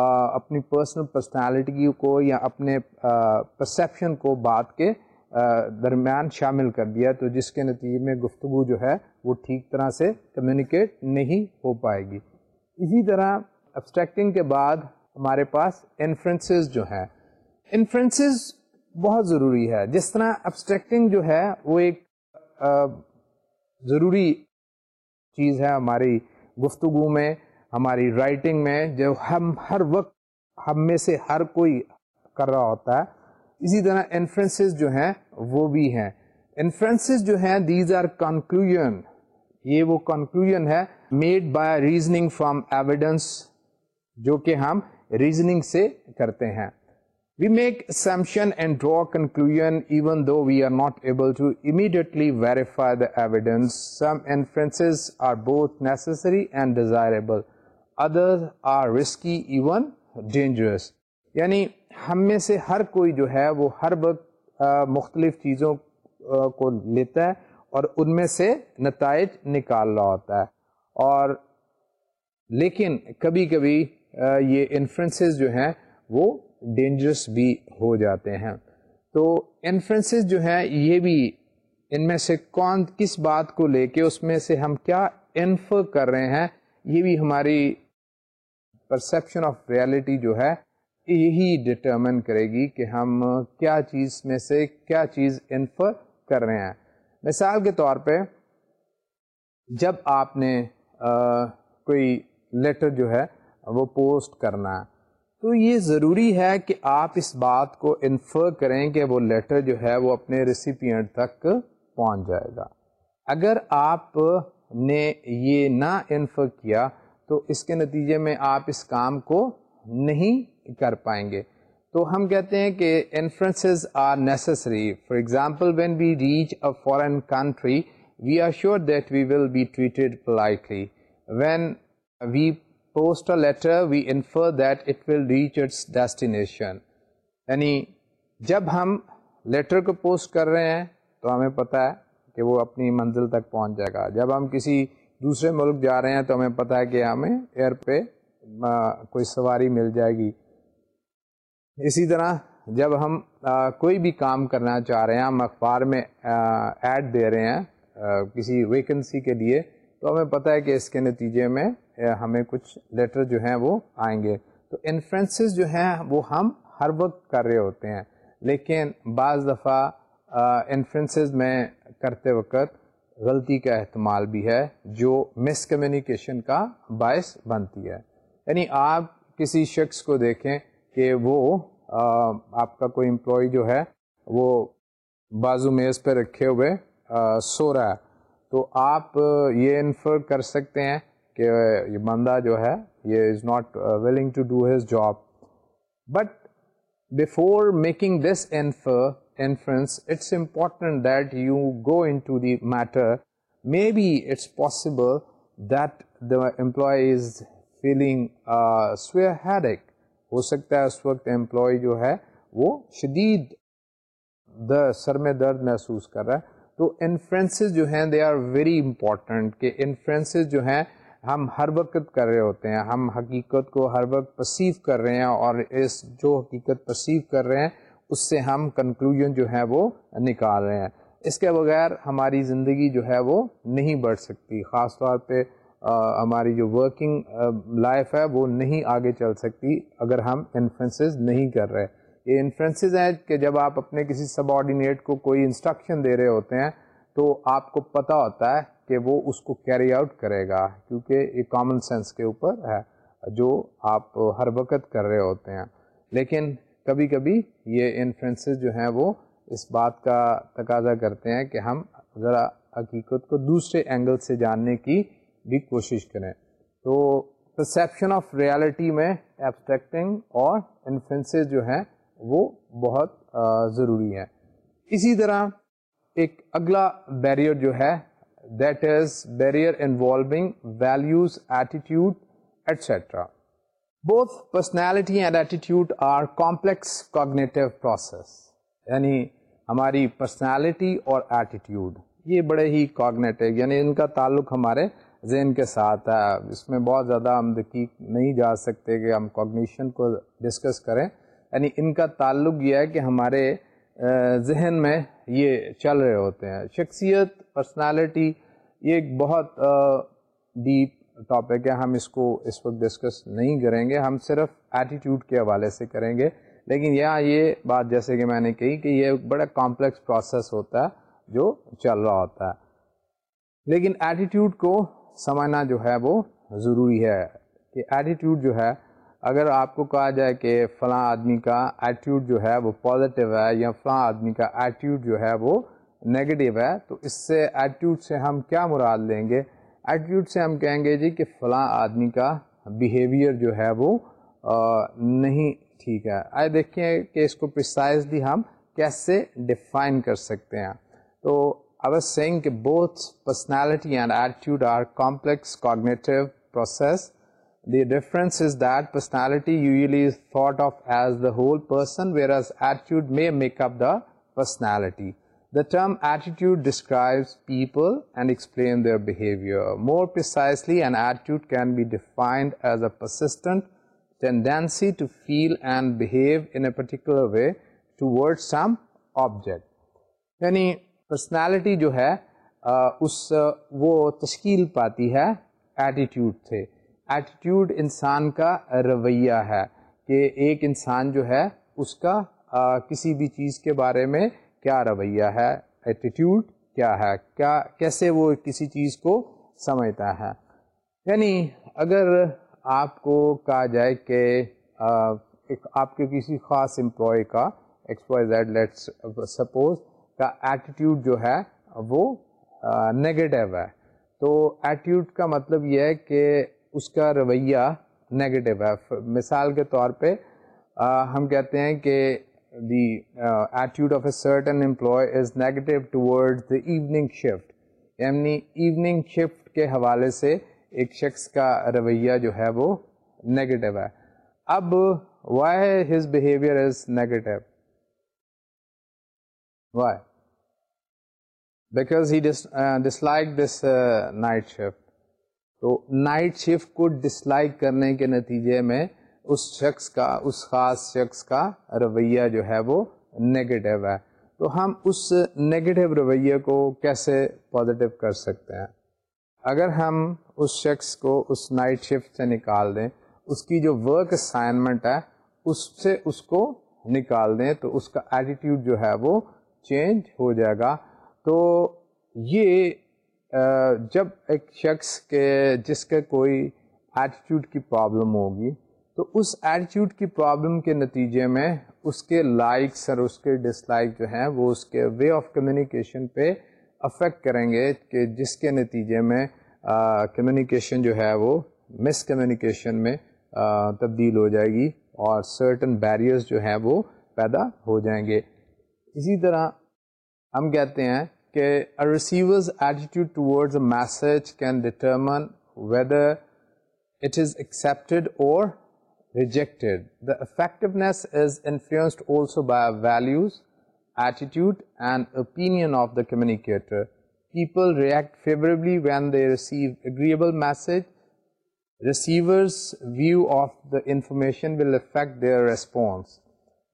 Speaker 1: اپنی پرسنل پرسنالٹی کو یا اپنے پرسیپشن کو بات کے درمیان شامل کر دیا تو جس کے نتیجے میں گفتگو جو ہے وہ ٹھیک طرح سے کمیونیکیٹ نہیں ہو پائے گی اسی طرح ابسٹریکٹنگ کے بعد ہمارے پاس انفرنسز جو ہیں انفرنسز بہت ضروری ہے جس طرح ابسٹریکٹنگ جو ہے وہ ایک ضروری چیز ہے ہماری گفتگو میں ہماری رائٹنگ میں جو ہم ہر وقت ہم میں سے ہر کوئی کر رہا ہوتا ہے اسی طرح انفرنسز جو ہیں وہ بھی ہیں assumption even though we are not able verify the evidence are both necessary and desire other are risky even dangerous یعنی ہم میں سے ہر کوئی جو ہے وہ ہر وقت مختلف چیزوں کو لیتا ہے اور ان میں سے نتائج نکال رہا ہوتا ہے اور لیکن کبھی کبھی یہ انفرنسز جو ہیں وہ ڈینجرس بھی ہو جاتے ہیں تو انفرنسز جو ہیں یہ بھی ان میں سے کون کس بات کو لے کے اس میں سے ہم کیا انفر کر رہے ہیں یہ بھی ہماری پرسیپشن آف ریالٹی جو ہے یہی ڈٹرمن کرے گی کہ ہم کیا چیز میں سے کیا چیز انفر کر رہے ہیں مثال کے طور پہ جب آپ نے کوئی لیٹر جو ہے وہ پوسٹ کرنا ہے تو یہ ضروری ہے کہ آپ اس بات کو انفر کریں کہ وہ لیٹر جو ہے وہ اپنے ریسیپینٹ تک پہنچ جائے گا اگر آپ نے یہ نہ انفر کیا تو اس کے نتیجے میں آپ اس کام کو نہیں کر پائیں گے تو ہم کہتے ہیں کہ inferences are necessary for example when we reach a foreign country we are sure that we will be treated politely when we post a letter we infer that it will reach its destination یعنی جب ہم letter کو post کر رہے ہیں تو ہمیں پتہ ہے کہ وہ اپنی منزل تک پہنچ جائے گا جب ہم کسی دوسرے ملک جا رہے ہیں تو ہمیں پتہ ہے کہ ہمیں ایئر پہ کوئی سواری مل جائے گی اسی طرح جب ہم کوئی بھی کام کرنا چاہ رہے ہیں ہم اخبار میں ایڈ دے رہے ہیں کسی ویکنسی کے لیے تو ہمیں پتہ ہے کہ اس کے نتیجے میں ہمیں کچھ لیٹر جو ہیں وہ آئیں گے تو انفرنسز جو ہیں وہ ہم ہر وقت کر رہے ہوتے ہیں لیکن بعض دفعہ انفرنسز میں کرتے وقت غلطی کا احتمال بھی ہے جو مس کمیونیکیشن کا باعث بنتی ہے یعنی آپ کسی شخص کو دیکھیں کہ وہ آپ کا کوئی امپلائی جو ہے وہ بازو میز پہ رکھے ہوئے سو رہا ہے تو آپ یہ انفر کر سکتے ہیں کہ یہ بندہ جو ہے یہ is not willing to do his job but before making this infer inference it's important that you go into the matter maybe it's possible that the employee is feeling severe headache ہو سکتا ہے اس وقت employee جو ہے وہ شدید در سر میں درد محسوس کر رہا ہے تو انفرینسز جو ہیں دے آر ویری امپورٹنٹ کہ انفرینسز جو ہیں ہم ہر وقت کر رہے ہوتے ہیں ہم حقیقت کو ہر وقت پرسیو کر رہے ہیں اور اس جو حقیقت پرسیو کر رہے ہیں اس سے ہم کنکلوژن جو ہیں وہ نکال رہے ہیں اس کے بغیر ہماری زندگی جو ہے وہ نہیں بڑھ سکتی خاص طور پہ ہماری جو ورکنگ لائف ہے وہ نہیں آگے چل سکتی اگر ہم انفرنسز نہیں کر رہے یہ انفرنسز ہیں کہ جب آپ اپنے کسی سب آرڈینیٹ کو کوئی انسٹرکشن دے رہے ہوتے ہیں تو آپ کو پتہ ہوتا ہے کہ وہ اس کو کیری آؤٹ کرے گا کیونکہ یہ کامن سینس کے اوپر ہے جو آپ ہر وقت کر رہے ہوتے ہیں لیکن کبھی کبھی یہ انفرنسز جو ہیں وہ اس بات کا تقاضا کرتے ہیں کہ ہم ذرا حقیقت کو دوسرے اینگل سے جاننے کی بھی کوشش کریں تو پرسیپشن آف ریالٹی میں ایبسٹریکٹنگ اور انفینسز جو ہیں وہ بہت ضروری ہیں اسی طرح ایک اگلا بیریئر جو ہے that is barrier involving values attitude etcetera both personality and attitude are complex cognitive process یعنی ہماری پرسنالٹی اور ایٹیٹیوڈ یہ بڑے ہی کاگنیٹیو یعنی ان کا تعلق ہمارے ذہن کے ساتھ ہے اس میں بہت زیادہ ہم دقیق نہیں جا سکتے کہ ہم کوگنیشن کو ڈسکس کریں یعنی ان کا تعلق یہ ہے کہ ہمارے ذہن میں یہ چل رہے ہوتے ہیں شخصیت پرسنالٹی یہ ایک بہت ڈیپ ٹاپک ہے ہم اس کو اس وقت ڈسکس نہیں کریں گے ہم صرف ایٹیٹیوڈ کے حوالے سے کریں گے لیکن یہاں یہ بات جیسے کہ میں نے کہی کہ یہ بڑا کامپلیکس پروسیس ہوتا ہے جو چل رہا ہوتا ہے لیکن ایٹیٹیوڈ کو سمجھنا جو ہے وہ ضروری ہے کہ ایٹیٹیوڈ جو ہے اگر آپ کو کہا جائے کہ فلاں آدمی کا ایٹیٹیوڈ جو ہے وہ پازیٹیو ہے یا فلاں آدمی کا ایٹیٹیوڈ جو ہے وہ نگیٹیو ہے تو اس سے ایٹیٹیوڈ سے ہم کیا مراد لیں گے ایٹیٹیوڈ سے ہم کہیں گے جی کہ فلاں آدمی کا بیہیویئر جو ہے وہ نہیں ٹھیک ہے آئے دیکھیں کہ اس کو پرسائزلی ہم کیسے ڈیفائن کر سکتے ہیں تو I was saying both personality and attitude are complex cognitive process. The difference is that personality usually is thought of as the whole person, whereas attitude may make up the personality. The term attitude describes people and explains their behavior. More precisely, an attitude can be defined as a persistent tendency to feel and behave in a particular way towards some object. Yani personality جو ہے اس وہ تشکیل پاتی ہے attitude سے attitude انسان کا رویہ ہے کہ ایک انسان جو ہے اس کا کسی بھی چیز کے بارے میں کیا رویہ ہے ایٹیٹیوڈ کیا ہے کیا کیسے وہ کسی چیز کو سمجھتا ہے یعنی اگر آپ کو کہا جائے کہ ایک آپ کے کسی خاص امپلائی کا X Y Z let's suppose کا ایٹیٹیوڈ جو ہے وہ نگیٹو ہے تو ایٹیوڈ کا مطلب یہ ہے کہ اس کا رویہ نگیٹو ہے مثال کے طور پہ ہم کہتے ہیں کہ the attitude of a certain employee is negative toward the evening shift یعنی ایوننگ شفٹ کے حوالے سے ایک شخص کا رویہ جو ہے وہ نگیٹو ہے اب why his behaviour is negative why because he like this night shift تو نائٹ شفٹ کو لائک کرنے کے نتیجے میں اس شخص کا اس خاص شخص کا رویہ جو ہے وہ نگیٹو ہے تو ہم اس نگیٹو رویے کو کیسے پازیٹیو کر سکتے ہیں اگر ہم اس شخص کو اس نائٹ شفٹ سے نکال دیں اس کی جو ورک اسائنمنٹ ہے اس سے اس کو نکال دیں تو اس کا ایٹیٹیوڈ جو ہے وہ چینج ہو جائے گا تو یہ جب ایک شخص کے جس کے کوئی ایٹیٹیوڈ کی پرابلم ہوگی تو اس ایٹیٹیوڈ کی پرابلم کے نتیجے میں اس کے لائکس اور اس کے ڈس لائک جو ہیں وہ اس کے وے آف کمیونیکیشن پہ افیکٹ کریں گے کہ جس کے نتیجے میں کمیونیکیشن جو ہے وہ مس کمیونیکیشن میں تبدیل ہو جائے گی اور سرٹن بیریئرز جو ہیں وہ پیدا ہو جائیں گے اسی طرح ہم کہتے ہیں کہ message can determine whether it is accepted or rejected the effect influenced also by values attitude and opinion of the communicator people react favourably when they receive agreeable message view of the information will affect their response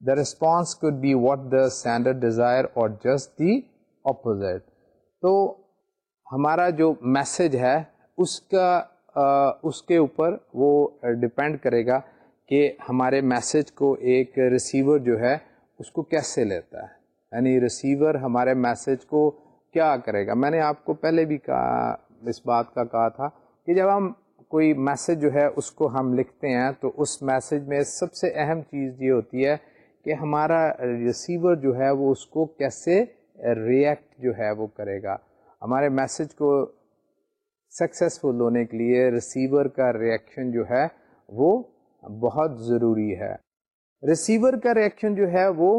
Speaker 1: the response the what the sender desire or just the opposite تو ہمارا جو message ہے اس کا اس کے اوپر وہ depend کرے گا کہ ہمارے میسج کو ایک ریسیور جو ہے اس کو کیسے لیتا ہے یعنی ریسیور ہمارے میسج کو کیا کرے گا میں نے آپ کو پہلے بھی کہا اس بات کا کہا تھا کہ جب ہم کوئی میسج جو ہے اس کو ہم لکھتے ہیں تو اس میسج میں سب سے اہم چیز یہ ہوتی ہے کہ ہمارا ریسیور جو ہے وہ اس کو کیسے ریئیکٹ جو ہے وہ کرے گا ہمارے میسج کو سکسیزفل ہونے کے لیے ریسیور کا ریئیکشن جو ہے وہ بہت ضروری ہے ریسیور کا ریئیکشن جو ہے وہ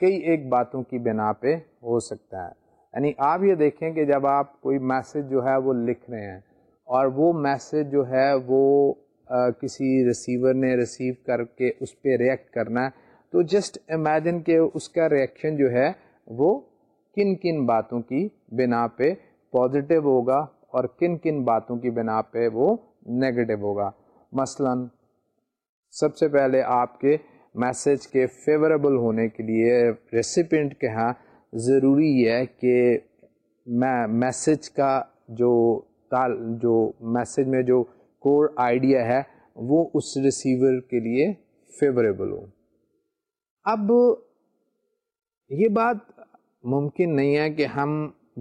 Speaker 1: کئی ایک باتوں کی بنا پہ ہو سکتا ہے یعنی آپ یہ دیکھیں کہ جب آپ کوئی میسج جو ہے وہ لکھ رہے ہیں اور وہ میسج جو ہے وہ کسی ریسیور نے ریسیو کر کے اس پہ ریئیکٹ کرنا ہے تو جسٹ امیجن کہ اس کا ریئیکشن جو ہے وہ کن کن باتوں کی بنا پہ پازیٹیو ہوگا اور کن کن باتوں کی بنا پہ وہ نگیٹو ہوگا مثلا سب سے پہلے آپ کے میسج کے فیوریبل ہونے کے لیے ریسیپینٹ کے ہاں ضروری ہے کہ میں میسج کا جو تال جو میسج میں جو کور آئیڈیا ہے وہ اس ریسیور کے لیے فیوریبل ہوں اب یہ بات ممکن نہیں ہے کہ ہم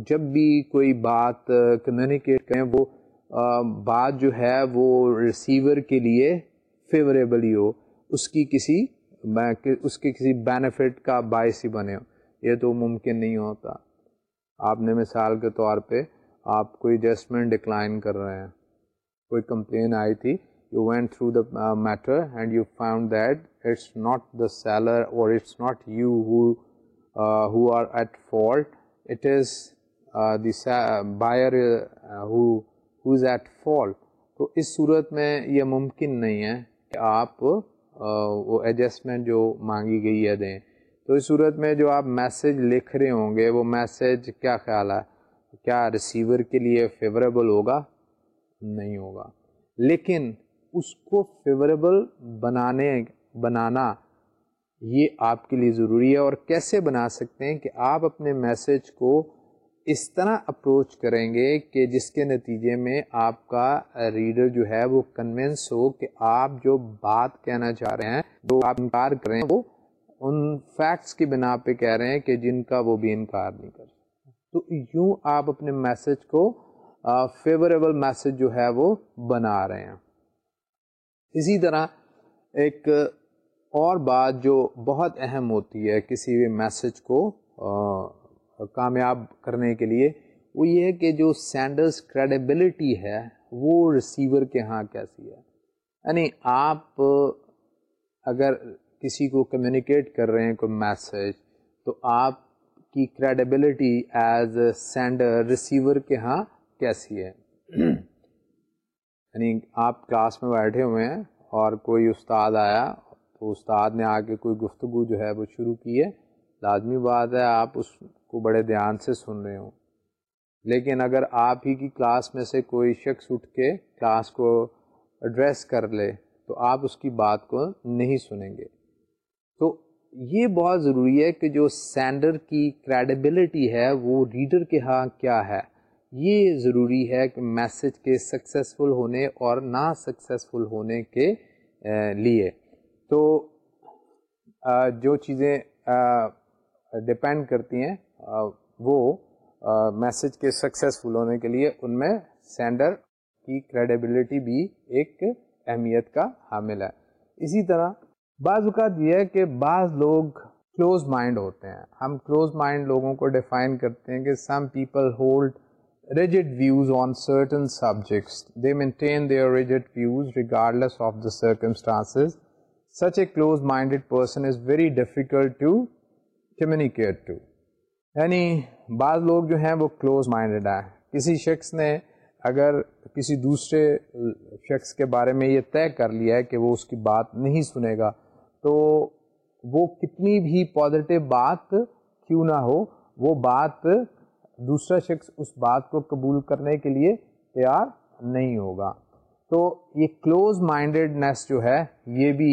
Speaker 1: جب بھی کوئی بات کمیونیکیٹ کریں وہ بات جو ہے وہ ریسیور کے لیے فیوریبلی ہو اس کی کسی اس کے کسی بینیفٹ کا باعث ہی بنے ہو یہ تو ممکن نہیں ہوتا آپ نے مثال کے طور پہ آپ کوئی ایڈجسٹمنٹ ڈکلائن کر رہے ہیں کوئی کمپلین آئی تھی you went through the matter and you found that it's not the seller or it's not you uh, the it is the buyer is at fault تو اس صورت میں یہ ممکن نہیں ہے کہ آپ uh, وہ ایڈجسٹمنٹ جو مانگی گئی ہے دیں تو اس صورت میں جو آپ میسیج لکھ رہے ہوں گے وہ میسیج کیا خیال ہے کیا ریسیور کے لیے فیوریبل ہوگا نہیں ہوگا لیکن اس کو فیوریبل بنانے بنانا یہ آپ کے لیے ضروری ہے اور کیسے بنا سکتے ہیں کہ آپ اپنے میسج کو اس طرح اپروچ کریں گے کہ جس کے نتیجے میں آپ کا ریڈر جو ہے وہ کنوینس ہو کہ آپ جو بات کہنا چاہ رہے ہیں جو آپ انکار کر رہے ہیں وہ ان فیکٹس کی بنا پہ کہہ رہے ہیں کہ جن کا وہ بھی انکار نہیں کر تو یوں آپ اپنے میسج کو فیوریبل میسج جو ہے وہ بنا رہے ہیں اسی طرح ایک اور بات جو بہت اہم ہوتی ہے کسی بھی میسج کو کامیاب کرنے کے لیے وہ یہ ہے کہ جو سینڈرس کریڈیبلٹی ہے وہ ریسیور کے ہاں کیسی ہے یعنی آپ اگر کسی کو کمیونیکیٹ کر رہے ہیں کوئی میسج تو آپ کی کریڈیبلٹی ایز سینڈر ریسیور کے ہاں کیسی ہے یعنی آپ کلاس میں بیٹھے ہوئے ہیں اور کوئی استاد آیا تو استاد نے آ کے کوئی گفتگو جو ہے وہ شروع کی ہے لازمی بات ہے آپ اس کو بڑے دھیان سے سن رہے ہوں لیکن اگر آپ ہی کی کلاس میں سے کوئی شخص اٹھ کے کلاس کو ایڈریس کر لے تو آپ اس کی بات کو نہیں سنیں گے تو یہ بہت ضروری ہے کہ جو سینڈر کی کریڈیبلٹی ہے وہ ریڈر کے ہاں کیا ہے یہ ضروری ہے کہ میسج کے سکسیزفل ہونے اور نا سکسیزفل ہونے کے لیے تو جو چیزیں ڈپینڈ کرتی ہیں وہ میسج کے سکسیزفل ہونے کے لیے ان میں سینڈر کی کریڈیبلٹی بھی ایک اہمیت کا حامل ہے اسی طرح بعض اوقات یہ ہے کہ بعض لوگ کلوز مائنڈ ہوتے ہیں ہم کلوز مائنڈ لوگوں کو ڈیفائن کرتے ہیں کہ some people hold rigid views on certain subjects they maintain their rigid views regardless of the circumstances such a close minded person is very difficult to communicate to یعنی بعض لوگ جو ہیں وہ کلوز مائنڈیڈ ہیں کسی شخص نے اگر کسی دوسرے شخص کے بارے میں یہ طے کر لیا ہے کہ وہ اس کی بات نہیں سنے گا تو وہ کتنی بھی پازیٹیو بات کیوں نہ ہو وہ بات دوسرا شخص اس بات کو قبول کرنے کے لیے تیار نہیں ہوگا تو یہ کلوز مائنڈیڈنیس جو ہے یہ بھی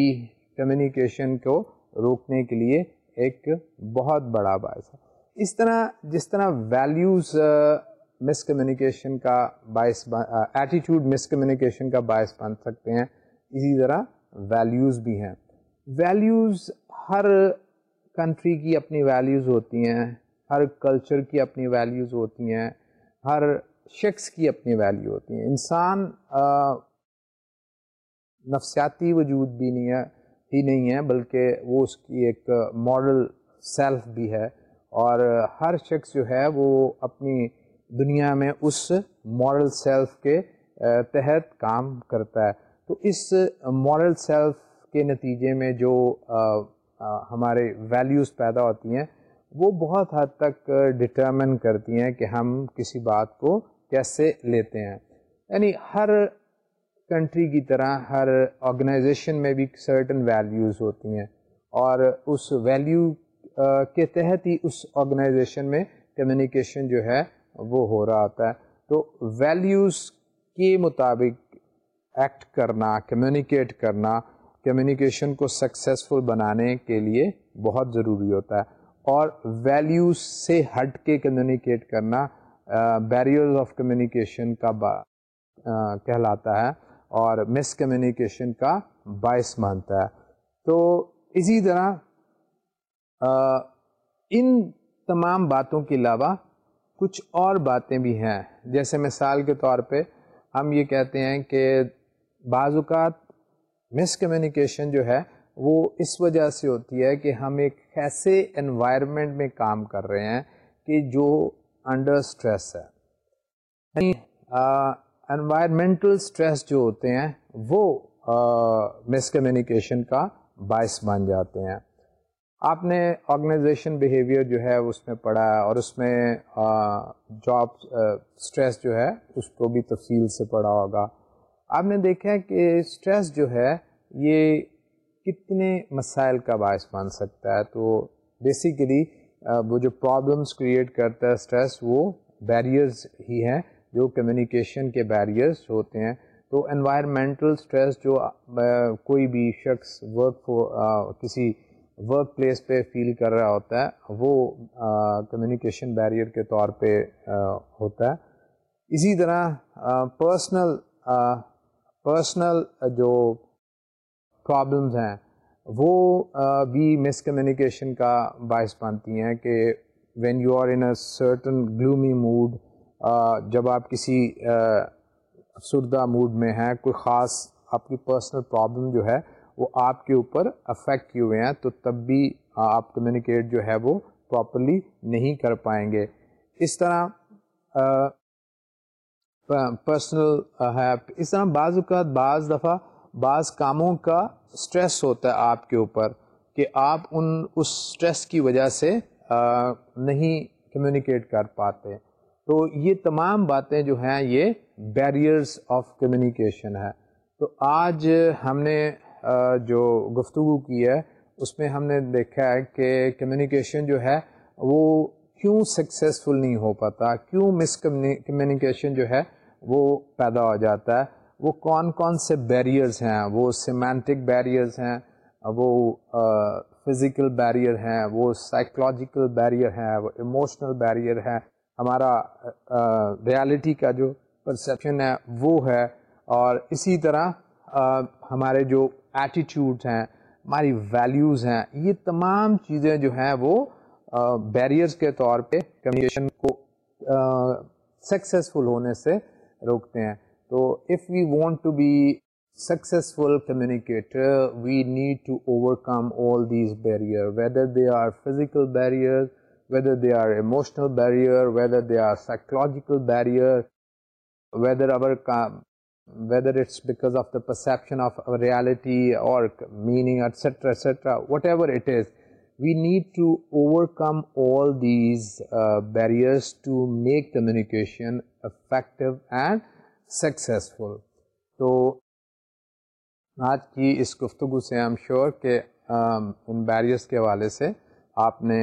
Speaker 1: کمیونیکیشن کو روکنے کے لیے ایک بہت بڑا باعث ہے اس طرح جس طرح ویلیوز مس کمیونیکیشن کا باعث ایٹیٹیوڈ مس کمیونیکیشن کا باعث بن سکتے ہیں اسی طرح ویلیوز بھی ہیں ویلیوز ہر کنٹری کی اپنی ویلیوز ہوتی ہیں ہر کلچر کی اپنی ویلیوز ہوتی ہیں ہر شخص کی اپنی ویلیو ہوتی ہیں انسان نفسیاتی وجود بھی نہیں ہے ہی نہیں ہے بلکہ وہ اس کی ایک ماڈل سیلف بھی ہے اور ہر شخص جو ہے وہ اپنی دنیا میں اس مارل سیلف کے تحت کام کرتا ہے تو اس مارل سیلف کے نتیجے میں جو ہمارے ویلیوز پیدا ہوتی ہیں وہ بہت حد تک ڈٹرمن کرتی ہیں کہ ہم کسی بات کو کیسے لیتے ہیں یعنی ہر کنٹری کی طرح ہر آرگنائزیشن میں بھی سرٹن ویلیوز ہوتی ہیں اور اس ویلیو کے تحت ہی اس آرگنائزیشن میں کمیونیکیشن جو ہے وہ ہو رہا ہوتا ہے تو ویلیوز کے مطابق ایکٹ کرنا کمیونیکیٹ کرنا کمیونیکیشن کو سکسیزفل بنانے کے لیے بہت ضروری ہوتا ہے اور ویلیوز سے ہٹ کے کمیونیکیٹ کرنا بیریئرز آف کمیونیکیشن کا با, uh, کہلاتا ہے اور مس کمیونیکیشن کا باعث مانتا ہے تو اسی طرح uh, ان تمام باتوں کے علاوہ کچھ اور باتیں بھی ہیں جیسے مثال کے طور پہ ہم یہ کہتے ہیں کہ بعض اوقات مس کمیونیکیشن جو ہے وہ اس وجہ سے ہوتی ہے کہ ہم ایک ایسے انوائرمنٹ میں کام کر رہے ہیں کہ جو انڈر اسٹریس ہے انوائرمنٹل یعنی, اسٹریس جو ہوتے ہیں وہ مس کمیونیکیشن کا باعث بن جاتے ہیں آپ نے آرگنائزیشن بیہیویئر جو ہے اس میں پڑھا ہے اور اس میں جاب اسٹریس جو ہے اس کو بھی تفصیل سے پڑھا ہوگا آپ نے دیکھا ہے کہ اسٹریس جو ہے یہ کتنے مسائل کا باعث بن سکتا ہے تو بیسیکلی وہ جو پرابلمس کریٹ کرتا ہے اسٹریس وہ بیریئرز ہی ہیں جو کمیونیکیشن کے بیریئرس ہوتے ہیں تو انوائرمنٹل اسٹریس جو کوئی بھی شخص ورک فور کسی ورک پلیس پہ فیل کر رہا ہوتا ہے وہ کمیونیکیشن بیریئر کے طور پہ ہوتا ہے اسی طرح پرسنل پرسنل جو پرابلمز ہیں وہ بھی مس کمیونیکیشن کا باعث بنتی ہیں کہ when you are in a certain gloomy mood جب آپ کسی سردہ موڈ میں ہیں کوئی خاص آپ کی پرسنل پرابلم جو ہے وہ آپ کے اوپر افیکٹ کیے ہوئے ہیں تو تب بھی آپ کمیونیکیٹ جو ہے وہ پراپرلی نہیں کر پائیں گے اس طرح پرسنل ہے اس طرح بعض اوقات بعض دفعہ بعض کاموں کا اسٹریس ہوتا ہے آپ کے اوپر کہ آپ ان اس اسٹریس کی وجہ سے نہیں کمیونیکیٹ کر پاتے تو یہ تمام باتیں جو ہیں یہ بیریئرس آف کمیونیکیشن ہے تو آج ہم نے جو گفتگو کی ہے اس میں ہم نے دیکھا ہے کہ کمیونیکیشن جو ہے وہ کیوں سکسیزفل نہیں ہو پاتا کیوں مس کمیونیکیشن جو ہے وہ پیدا ہو جاتا ہے وہ کون کون سے بیریئرز ہیں وہ سیمینٹک بیریئرز ہیں وہ فزیکل بیریئر ہیں وہ سائیکلوجیکل بیریئر ہیں وہ ایموشنل بیریئر ہیں ہمارا ریالٹی کا جو پرسیپشن ہے وہ ہے اور اسی طرح ہمارے جو ایٹیٹیوڈ ہیں ہماری ویلیوز ہیں یہ تمام چیزیں جو ہیں وہ بیریئرز کے طور پہ کمیونیکیشن کو سکسیزفل ہونے سے روکتے ہیں So if we want to be successful communicator, we need to overcome all these barriers, whether they are physical barriers, whether they are emotional barrier, whether they are psychological barrier, whether it's because of the perception of reality or meaning, etc., whatever it is, we need to overcome all these uh, barriers to make communication effective and successful تو آج کی اس گفتگو سے I'm sure کہ um, ان barriers کے حوالے سے آپ نے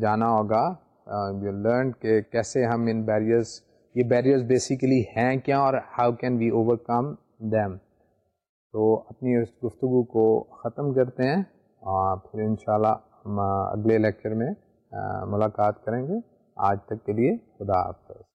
Speaker 1: جانا ہوگا یو uh, لرن کہ کیسے ہم ان بیریئرس یہ بیریئرز بیسیکلی ہیں کیا اور how can we overcome them تو اپنی اس گفتگو کو ختم کرتے ہیں اور پھر ان ہم uh, اگلے لیکچر میں uh, ملاقات کریں گے آج تک کے لیے خدا حافظ